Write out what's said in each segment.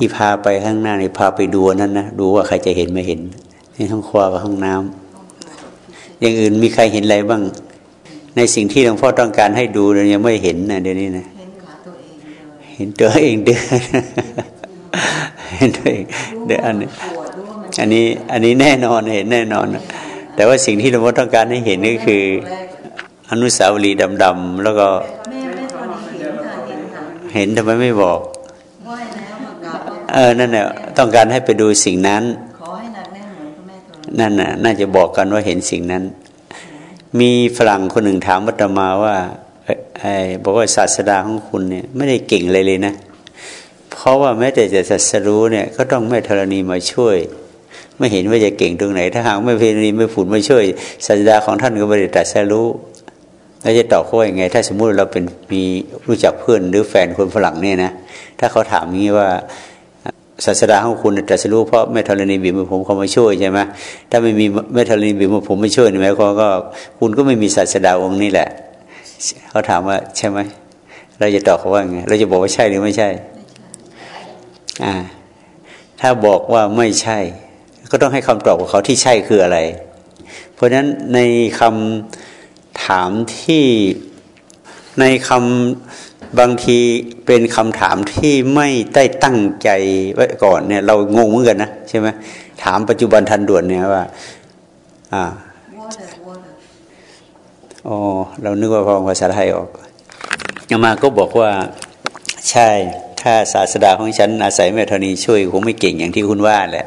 ที่พาไปข้างหน้านี่พาไปดูนั่นนะดูว่าใครจะเห็นไม่เห็นในห้องครัวกับห้องน้ำอย่างอื่นมีใครเห็นอะไรบ้าง ในสิ่งที่หลวงพ่อต้องการให้ดูเรายังไม่เห็นนะเดี๋ยวนี้นะเห็นตัวเองเดินเห็นตัวเองเดินอันนี้อันนี้อันนี้แน่นอนเห็นแน่นอน แต่ว่าสิ่งที่หลวงพ่อต้องการให้เห็นก็คือ อนุสาวรีย์ดำๆแล้วก็ เห็นทำไมไม่บอก เออนั่นแหละต้องการให้ไปดูสิ่งนั้นนั่นน่ะ น่าจะบอกกันว่าเห็นสิ่งนั้น มีฝรั่งคนหนึ่งถามวัตมาว่าไอ้บอกว่าศาสดาของคุณเนี่ย ไม่ได้เก่งเลยเลยนะ เพราะว่าแม้แต่จะศัสรู้เนี่ย ก็ต้องแม่ธรณีมาช่วย ไม่เห็นว่าจะเก่งตรงไหน ถ้าหากไม่เพณีไม่ผุนมาช่วยศาสดาของท่านก็ไม่ได้ตรัสรู้แล้วจะตอบเขาว่ายังไง ถ้าสมมุติเราเป็นมีรู้จักเพื่อนหรือแฟนคนฝรั่งเนี่ยนะ ถ้าเขาถามงี้ว่า ศาสดาของคุณตรัสรู้เพราะแม่ธรณีบีบมือผมเขามาช่วยใช่ไหมถ้าไม่มีแม่ธรณีบีบมือผมไม่ช่วยหมายความก็ คุณก็ไม่มีศาสดาองค์นี้แหละ เขาถามว่าใช่ไหมเราจะตอบเขาว่าไงเราจะบอกว่าใช่หรือไม่ใช่อ่าถ้าบอกว่าไม่ใช่ ก็ต้องให้คำตอบของเขาที่ใช่คืออะไร เพราะฉะนั้นในคำถามที่ในคำ บางทีเป็นคำถามที่ไม่ได้ตั้งใจไว้ก่อนเนี่ยเรางงเหมือนกันนะใช่ไหมถามปัจจุบันทันด่วนเนี่ยว่าอ่าอ๋อเรานึกว่าพองภาษาไทยออกอามาก็บอกว่าใช่ถ้าศาสดาของฉันอาศัยแม่ธรณีช่วยคงไม่เก่งอย่างที่คุณว่าแหละ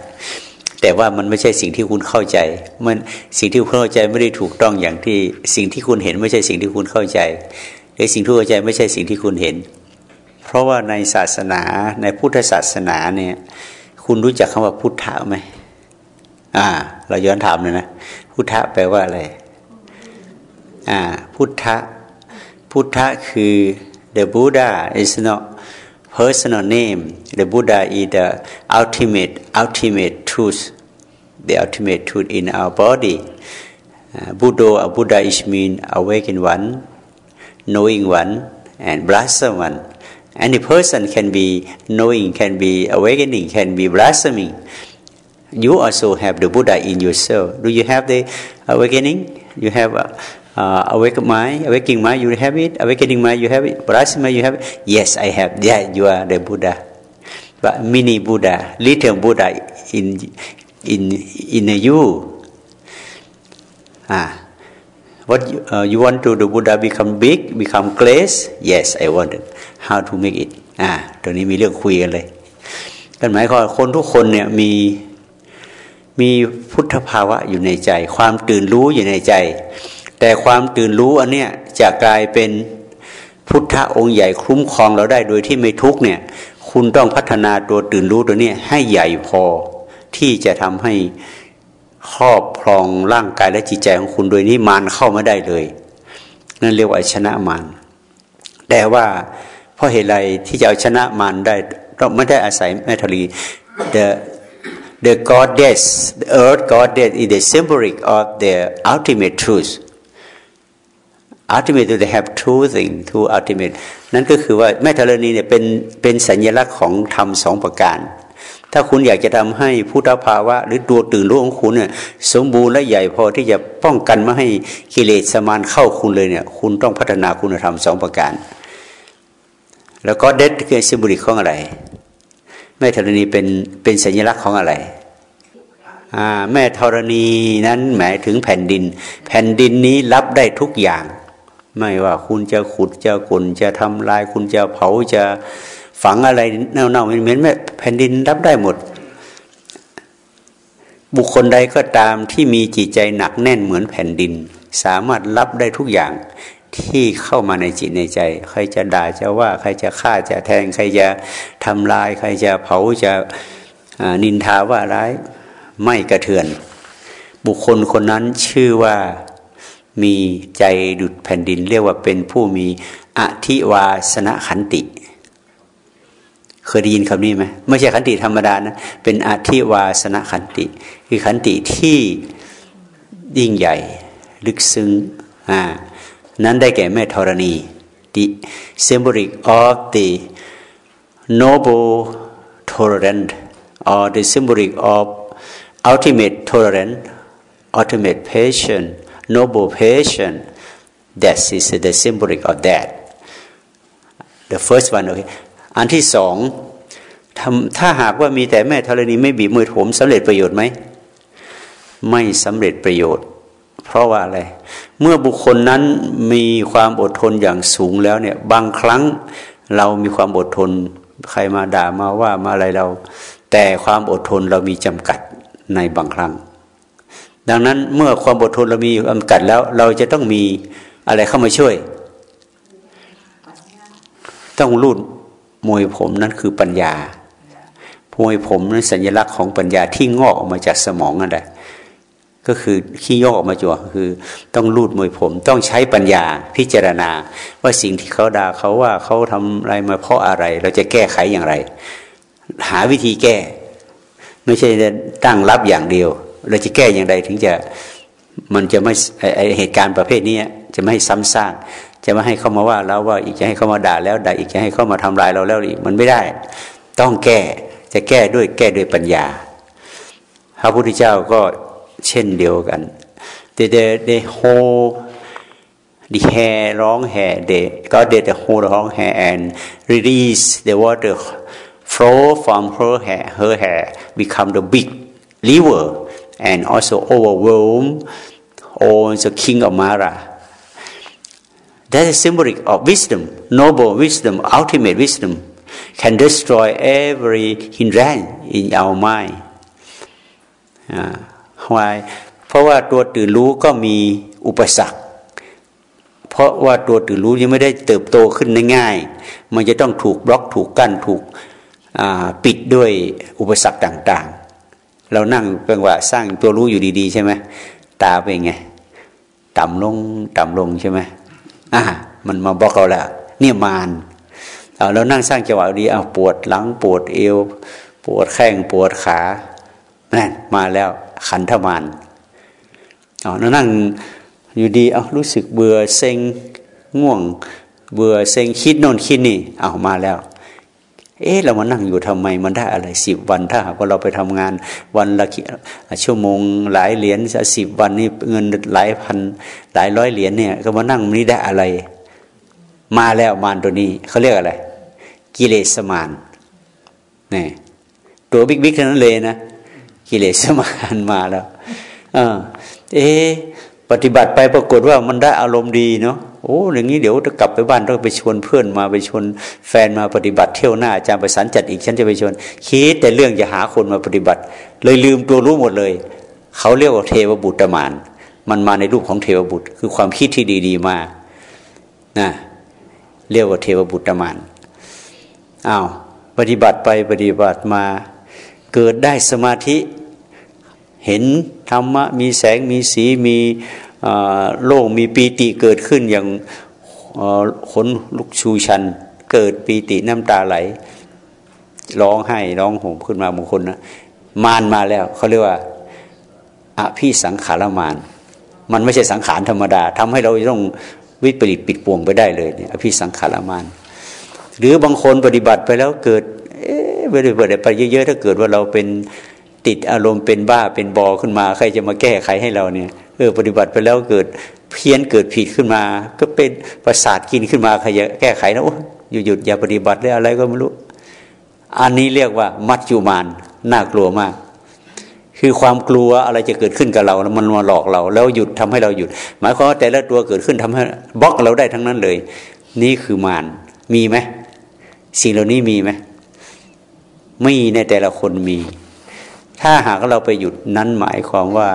แต่ว่ามันไม่ใช่สิ่งที่คุณเข้าใจ มันสิ่งที่คุณเข้าใจไม่ได้ถูกต้องอย่างที่สิ่งที่คุณเห็นไม่ใช่สิ่งที่คุณเข้าใจ หรือสิ่งที่เข้าใจไม่ใช่สิ่งที่คุณเห็น เพราะว่าในศาสนาในพุทธศาสนาเนี่ย คุณรู้จักคำว่าพุทธะไหมอ่า เราย้อนถามเลยนะพุทธะแปลว่าอะไรอ่า พุทธะพุทธะคือ the Buddha is not personal name the Buddha is the ultimate ultimate truth the ultimate truth in our body uh, Buddha or Buddha is mean awakened one knowing one and blossom one. Any person can be knowing, can be awakening, can be blossoming. You also have the Buddha in yourself. Do you have the awakening? You have uh, uh, mind, awakening mind. You have it. Awakening mind. You have it. Blossoming. You have it. Yes, I have. Yeah, you are the Buddha. But mini Buddha, little Buddha in in in you. Ah. What you, uh, you want to the Buddha become big, become glass? Yes, I want it. How to make it? อ่าตรงนี้มีเรื่องคุยกันเลยกันหมายความคนทุกคนเนี่ยมีมีพุทธภาวะอยู่ในใจ ความตื่นรู้อยู่ในใจ แต่ความตื่นรู้อันเนี้ยจะกลายเป็นพุทธองค์ใหญ่คุ้มครองเราได้โดยที่ไม่ทุกเนี่ย คุณต้องพัฒนาตัวตื่นรู้ตัวนี้ให้ใหญ่พอที่จะทำให้ ครอบครองร่างกายและจิตใจของคุณโดยนี้มารเข้าไม่ได้เลย นั่นเรียกว่าชนะมารแต่ว่าเพราะเหตุไรที่จะเอาชนะมารได้เราไม่ได้อาศัยแมทลี the the goddess the earth goddess is the symbolic of the ultimate truth ultimate they have two things two ultimate นั่นก็คือว่าแม่ธรณีเนี่ยเป็นเป็นสัญลักษณ์ของธรรมสองประการ ถ้าคุณอยากจะทำให้พุทธภาวะ หรือตัวตื่นรู้ของคุณเนี่ยสมบูรณ์และใหญ่พอที่จะป้องกันไม่ให้กิเลสสมานเข้าคุณเลยเนี่ยคุณต้องพัฒนาคุณธรรมสองประการ แล้วก็เด็ดคือสิบุริของอะไร แม่ธรณีเป็นเป็นสัญลักษณ์ของอะไรแม่ธรณีนั้นหมายถึงแผ่นดิน แผ่นดินนี้รับได้ทุกอย่าง ไม่ว่าคุณจะขุดจะกุนจะทำลายคุณจะเผาจะ ฝังอะไรเน่าๆเหม็นแม่แผ่นดินรับได้หมด บุคคลใดก็ตามที่มีจิตใจหนักแน่นเหมือนแผ่นดิน สามารถรับได้ทุกอย่างที่เข้ามาในจิตในใจ ใครจะด่าจะว่า ใครจะฆ่าจะแทง ใครจะทำลาย ใครจะเผาจะนินทาว่าร้ายไม่กระเทือน บุคคลคนนั้นชื่อว่ามีใจดุดแผ่นดิน เรียกว่าเป็นผู้มีอธิวาสนขันติ เคยได้ยินคำนี้ไหมไม่ใช่ขันติธรรมดานะเป็นอธิวาสนขันติ คือขันติที่ยิ่งใหญ่ ลึกซึ้งอ่านั้นได้แก่แม่ธรณี the symbolic of the noble tolerant or the symbolic of ultimate tolerant ultimate patient noble patient that is the symbolic of that the first one okay อันที่สองถ้าหากว่ามีแต่แม่ธรณีไม่บีบมือผมสำเร็จประโยชน์ไหมไม่สำเร็จประโยชน์ เพราะว่าอะไร เมื่อบุคคลนั้นมีความอดทนอย่างสูงแล้วเนี่ยบางครั้งเรามีความอดทน ใครมาด่ามาว่ามาอะไรเรา แต่ความอดทนเรามีจำกัดในบางครั้ง ดังนั้นเมื่อความอดทนเรามีจำกัดแล้ว เราจะต้องมีอะไรเข้ามาช่วย ต้องรูด มวยผมนั่นคือปัญญามวยผมนั้นสัญลักษณ์ของปัญญาที่งอกออกมาจากสมองนั่นแหละก็คือขี้ยอกออกมาจัวคือ ต้องรูดมวยผม ต้องใช้ปัญญาพิจารณา ว่าสิ่งที่เขาด่าเขาว่าเขาทำอะไรมาเพราะอะไร เราจะแก้ไขอย่างไร หาวิธีแก้ ไม่ใช่ตั้งรับอย่างเดียว เราจะแก้อย่างไรถึงจะมันจะไม่ไอเหตุการณ์ประเภทนี้จะไม่ซ้ำซาก จะไม่ให้เขามาว่าเราว่าอีกจะให้เขามาด่าแล้วด่าอีกจะให้เขามาทำลายเราแล้วอีกมันไม่ได้ ต้องแก้จะแก้ด้วยแก้ด้วยปัญญา พระพุทธเจ้าก็เช่นเดียวกัน they they they hold the hair long hair they got they the hold long hair and release the water flow from her hair her hair become the big river and also overwhelm all the king of Mara that is symbolic of wisdom noble wisdom ultimate wisdom can destroy every hindrance in our mind uh, why เพราะว่าตัวตื่นรู้ก็มีอุปสรรค เพราะว่าตัวตื่นรู้ยังไม่ได้เติบโตขึ้นง่ายๆมันจะต้องถูกบล็อกถูกกั้นถูกปิดด้วยอุปสรรคต่างๆ เรานั่งเป็นว่าสร้างตัวรู้อยู่ดีๆ ใช่ไหมตาเป็นไง ต่ำลงต่ำลงใช่ไหม อ่ามันมาบอกเราแล้วเนี่ยมานเอาเรานั่งสร้างจังหวะดีเอาปวดหลังปวดเอว ปวดแข้งปวดขานั่นมาแล้วขันธมานเอานั่งอยู่ดีเอารู้สึกเบื่อเซ็งง่วง เบื่อเซ็งคิดโน่นคิดนี่เอามาแล้ว เอ๊ะเรามานั่งอยู่ทำไมมันได้อะไรสิบวัน ถ้าหากว่าเราไปทำงานวันละชั่วโมงหลายเหรียญสิบวันนี่เงินหลายพันหลายร้อยเหรียญเนี่ย ก็มานั่งนี่ได้อะไร มาแล้วมารตัวนี้เขาเรียกอะไร กิเลสมารนี่ตัวบิ๊กๆทั้งนั้นเลยนะกิเลสมารมาแล้วเออเอ๊ ปฏิบัติไปปรากฏว่ามันได้อารมณ์ดีเนาะโอ้อย่างนี้เดี๋ยวจะกลับไปบ้านต้องไปชวนเพื่อนมาไปชวนแฟนมาปฏิบัติเที่ยวหน้าอาจารย์ประสานจัดอีกฉันจะไปชวนคิดแต่เรื่องจะหาคนมาปฏิบัติ เลยลืมตัวรู้หมดเลย เขาเรียกว่าเทวบุตรมาน มันมาในรูปของเทวบุตร คือความคิดที่ดีๆมานะเรียกว่าเทวบุตรมานอ้าวปฏิบัติไปปฏิบัติมา เกิดได้สมาธิ เห็นธรรมะมีแสงมีสีมีโล่งมีปีติเกิดขึ้นอย่างขนลุกชูชัน เกิดปีติน้ำตาไหล ร้องไห้ร้องห่มขึ้นมาบางคนนะมานมาแล้วเขาเรียกว่าอภิสังขารมาน มันไม่ใช่สังขารธรรมดาทำให้เราต้องวิปริตปิดปวงไปได้เลยเนี่ยอภิสังขารมาน หรือบางคนปฏิบัติไปแล้วเกิด เอ๊ะไปเไปเยอะๆถ้าเกิดว่าเราเป็น ติดอารมณ์เป็นบ้าเป็นบอขึ้นมา ใครจะมาแก้ไขให้เราเนี่ยเออปฏิบัติไปแล้วเกิดเพี้ยนเกิดผิดขึ้นมา ก็เป็นประสาทกินขึ้นมาใครจะแก้ไขนะโอ้หยุดหยุดอย่าปฏิบัติเลยอะไรก็ไม่รู้ อันนี้เรียกว่า มัจจุมานน่ากลัวมาก คือความกลัวอะไรจะเกิดขึ้นกับเรามันมาหลอกเรา แล้วหยุดทำให้เราหยุด หมายความว่าแต่ละตัวเกิดขึ้นทำให้บล็อกเราได้ทั้งนั้นเลย นี่คือมานมีไหมสิ่งเหล่านี้มีไหมไม่ในแต่ละคนมี ถ้าหากเราไปหยุดนั้นหมายความว่า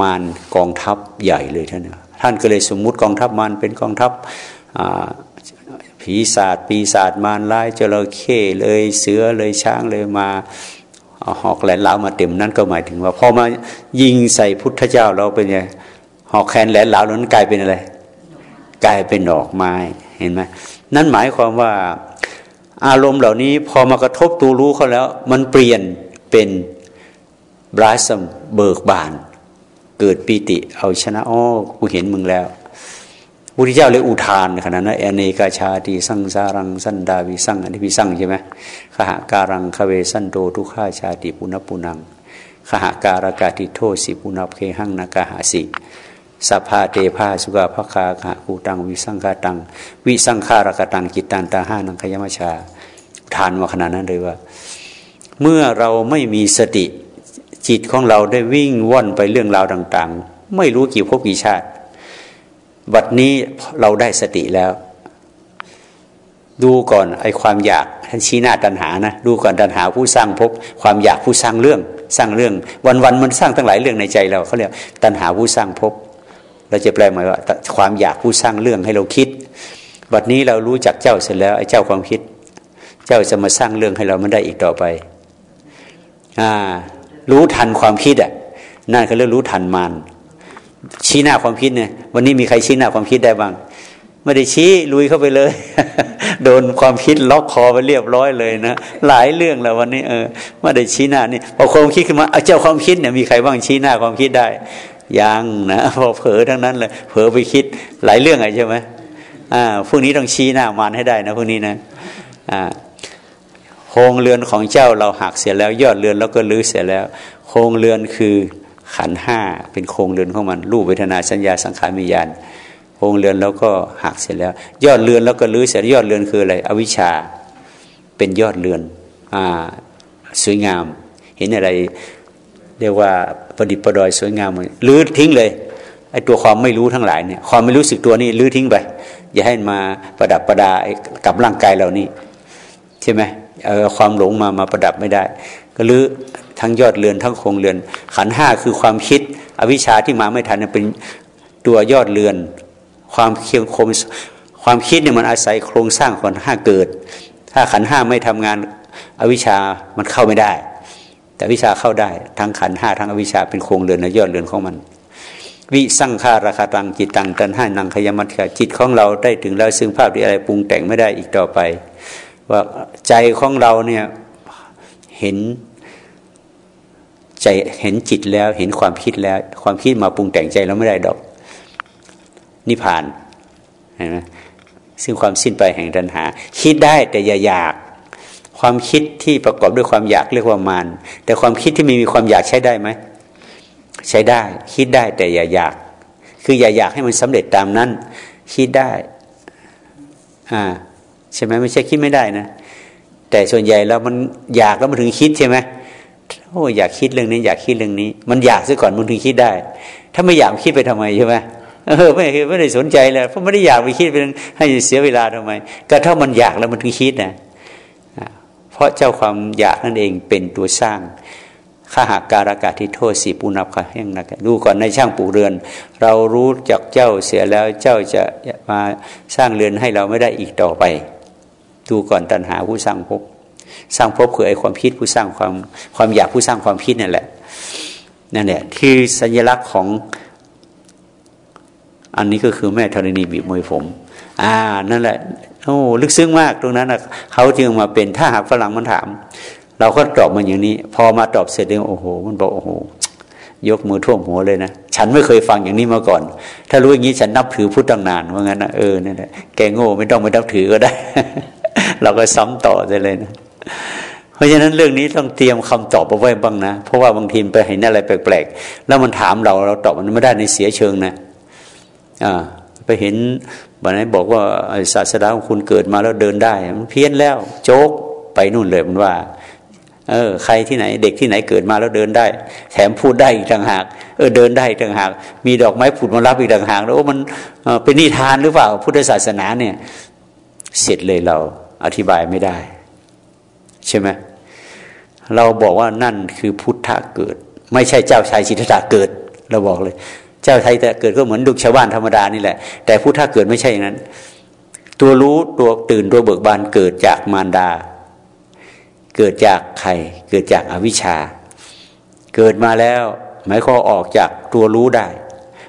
มารกองทัพใหญ่เลยท่านท่านก็เลยสมมุติกองทัพมารเป็นกองทัพผีศาสตร์ปีศาจมารร้ายจระเข้เลยเสือเลยช้างเลยมาหอกแหลนเหลามาเต็มนั่นก็หมายถึงว่าพอมายิงใส่พุทธเจ้าเราเป็นไงหอกแขนแหลนเหลานั้นกลายเป็นอะไร กลายเป็นดอกไม้เห็นไหมนั่นหมายความว่าอารมณ์เหล่านี้พอมากระทบตัวรู้เขาแล้ว มันเปลี่ยนเป็น บราสมเบิกบาน เกิดปีติเอาชนะอ้อกูเห็นมึงแล้วพุทธเจ้าเลยอุทานขนาดนั้นเอเนกาชาติสังสารังสันดาวิสังอันนี้พิสังใช่ไหมขหาการังคเวสันโตทุขาชาติปุณปุนังขหาการากาติโทสิปุณเพหังนากาหาสิสัพพาเตภาสุกาภคาขะกูตังวิสังฆาตัง วิสังขารกตังจิตตันตาห้านังขยมชา ทานมาขนาดนั้นเลยว่า เมื่อเราไม่มีสติ จิตของเราได้วิ่งว่อนไปเรื่องราวต่าง ๆ ไม่รู้กี่ภพกี่ชาติบัดนี้เราได้สติแล้ว ดูก่อนไอ้ความอยากท่านชี้หน้าตัณหานะ ดูก่อนตัณหาผู้สร้างภพความอยากผู้สร้างเรื่อง สร้างเรื่อง วันๆมันสร้างตั้งหลายเรื่องในใจเราเขาเรียกตัณหาผู้สร้างภพเราจะแปลหมายว่า ความอยากผู้สร้างเรื่องให้เราคิดบัดนี้เรารู้จักเจ้าเสร็จแล้วไอ้เจ้าความคิด เจ้าจะมาสร้างเรื่องให้เราไม่ได้อีกต่อไป อ่า รู้ทันความคิดอะนั่นคือเรื่องรู้ทันมันชี้หน้าความคิดเนี่ย วันนี้มีใครชี้หน้าความคิดได้บ้าง ไม่ได้ชี้ลุยเข้าไปเลย โดนความคิดล็อกคอไปเรียบร้อยเลยนะหลายเรื่องแล้ววันนี้เออไม่ได้ชี้หน้านี่พอความคิดขึ้นมาเจ้าความคิดเนี่ยมีใครบ้างชี้หน้าความคิดได้ยังนะพอเผลอทั้งนั้นเลยเผลอไปคิดหลายเรื่องไงใช่ไหมอ่าพวกนี้ต้องชี้หน้ามันให้ได้นะพวกนี้นะอ่า โครงเรือนของเจ้าเราหักเสียแล้ว ยอดเรือนเราก็ลื้อเสียแล้ว โครงเรือนคือขันห้าเป็นโครงเรือนของมัน รูปเวทนาสัญญาสังขารมิญาณโครงเรือนแล้วก็หักเสร็จแล้ว ยอดเรือนแล้วก็ลื้อเสร็จยอดเรือนคืออะไร อวิชชาเป็นยอดเรือนอ่าสวยงาม เห็นอะไรเรียกว่าประดิษฐ์ประดอยสวยงามเลยลื้อทิ้งเลยไอ้ตัวความไม่รู้ทั้งหลายเนี่ยความไม่รู้สึกตัวนี้ลื้อทิ้งไปอย่าให้มาประดับประดากับร่างกายเรานี่ใช่ไหม ความหลงมามาประดับไม่ได้ ก็ลื้อทั้งยอดเรือนทั้งโครงเรือน ขันห้าคือความคิด อวิชชาที่มาไม่ทันเป็นตัวยอดเรือน ความเคียงคมความคิดเนี่ยมันอาศัยโครงสร้างขันห้าเกิด ถ้าขันห้าไม่ทำงานอวิชชามันเข้าไม่ได้ แต่วิชาเข้าได้ ทั้งขันห้าทั้งอวิชชาเป็นโครงเรือนและยอดเรือนของมัน วิสังขาราคาตังจิตตังตันห้านังขยมัตถจิตของเราได้ถึงแล้วซึ่งภาพที่อะไรปรุงแต่งไม่ได้อีกต่อไป ว่าใจของเราเนี่ยเห็นใจเห็นจิตแล้วเห็นความคิดแล้ว ความคิดมาปรุงแต่งใจเราไม่ได้ดอกนิพพานเห็นไหมซึ่งความสิ้นไปแห่งตัณหา คิดได้แต่อย่าอยาก ความคิดที่ประกอบด้วยความอยากเรียกว่ามานแต่ความคิดที่มีมีความอยากใช้ได้ไหมใช้ได้ คิดได้แต่อย่าอยาก คืออย่าอยากให้มันสำเร็จตามนั้น คิดได้อ่า ใช่ไหมไม่ใช่คิดไม่ได้นะ แต่ส่วนใหญ่แล้วมันอยากแล้วมันถึงคิดใช่ไหมโอ้อยากคิดเรื่องนี้อยากคิดเรื่องนี้ มันอยากซะก่อนมันถึงคิดได้ ถ้าไม่อยากคิดไปทำไมใช่ไหมเออไม่ไม่ได้สนใจเลยเพราะไม่ได้อยากไปคิดเป็นให้เสียเวลาทำไม ก็ถ้ามันอยากแล้วมันถึงคิดนะเพราะเจ้าความอยากนั่นเองเป็นตัวสร้างข้าหากการากาที่โทษสีปุนับค่ะแห่งนักดูก่อนในช่างปลูกเรือน เรารู้จักเจ้าเสียแล้วเจ้าจะมาสร้างเรือนให้เราไม่ได้อีกต่อไป ดูก่อนตัณหาผู้สร้างภพสร้างภพคือไอ้ความคิดผู้สร้างความความอยากผู้สร้างความคิดนั่นแหละนั่นแหละคือสัญลักษณ์ของอันนี้ก็คือแม่ธรณีบีบมวยผม อ่า นั่นแหละ โอ้ลึกซึ้งมากตรงนั้นนะเขาจึงมาเป็นถ้าหากฝรั่งมันถาม เราก็ตอบมันอย่างนี้ พอมาตอบเสร็จแล้วโอ้โห มันบอกโอ้โห ยกมือท่วมหัวเลยนะ ฉันไม่เคยฟังอย่างนี้มาก่อน ถ้ารู้อย่างนี้ฉันนับถือพุทธตั้งนานว่างั้นนะเออนั่นแหละแกโง่ไม่ต้องไปนับถือก็ได้ เราก็ซ้ำต่อได้เลยนะ เพราะฉะนั้นเรื่องนี้ต้องเตรียมคำตอบเอาไว้บ้างนะ เพราะว่าบางทีไปเห็นอะไรแปลกๆ แล้วมันถามเราเราตอบมันไม่ได้ในเสียเชิงนะอ่าไปเห็นวันนี้บอกว่าศาสนาของคุณเกิดมาแล้วเดินได้ มันเพี้ยนแล้วโจกไปนู่นเลยมันว่า เออ ใครที่ไหน เด็กที่ไหนเกิดมาแล้วเดินได้ แถมพูดได้อีกต่างหาก เออเดินได้ต่างหาก มีดอกไม้ผุดมารับอีกต่างหาก แล้วมันเป็นนิทานหรือเปล่า พุทธศาสนาเนี่ย เสร็จเลยเรา อธิบายไม่ได้ ใช่ไหมเราบอกว่านั่นคือพุทธะเกิด ไม่ใช่เจ้าชายสิทธัตถะเกิด เราบอกเลย เจ้าชายแต่เกิดก็เหมือนดุกชาวบ้านธรรมดานี่แหละ แต่พุทธะเกิดไม่ใช่อย่างนั้น ตัวรู้ตัวตื่นตัวเบิกบานเกิดจากมารดา เกิดจากใคร เกิดจากอวิชชา เกิดมาแล้วหมายความออกจากตัวรู้ได้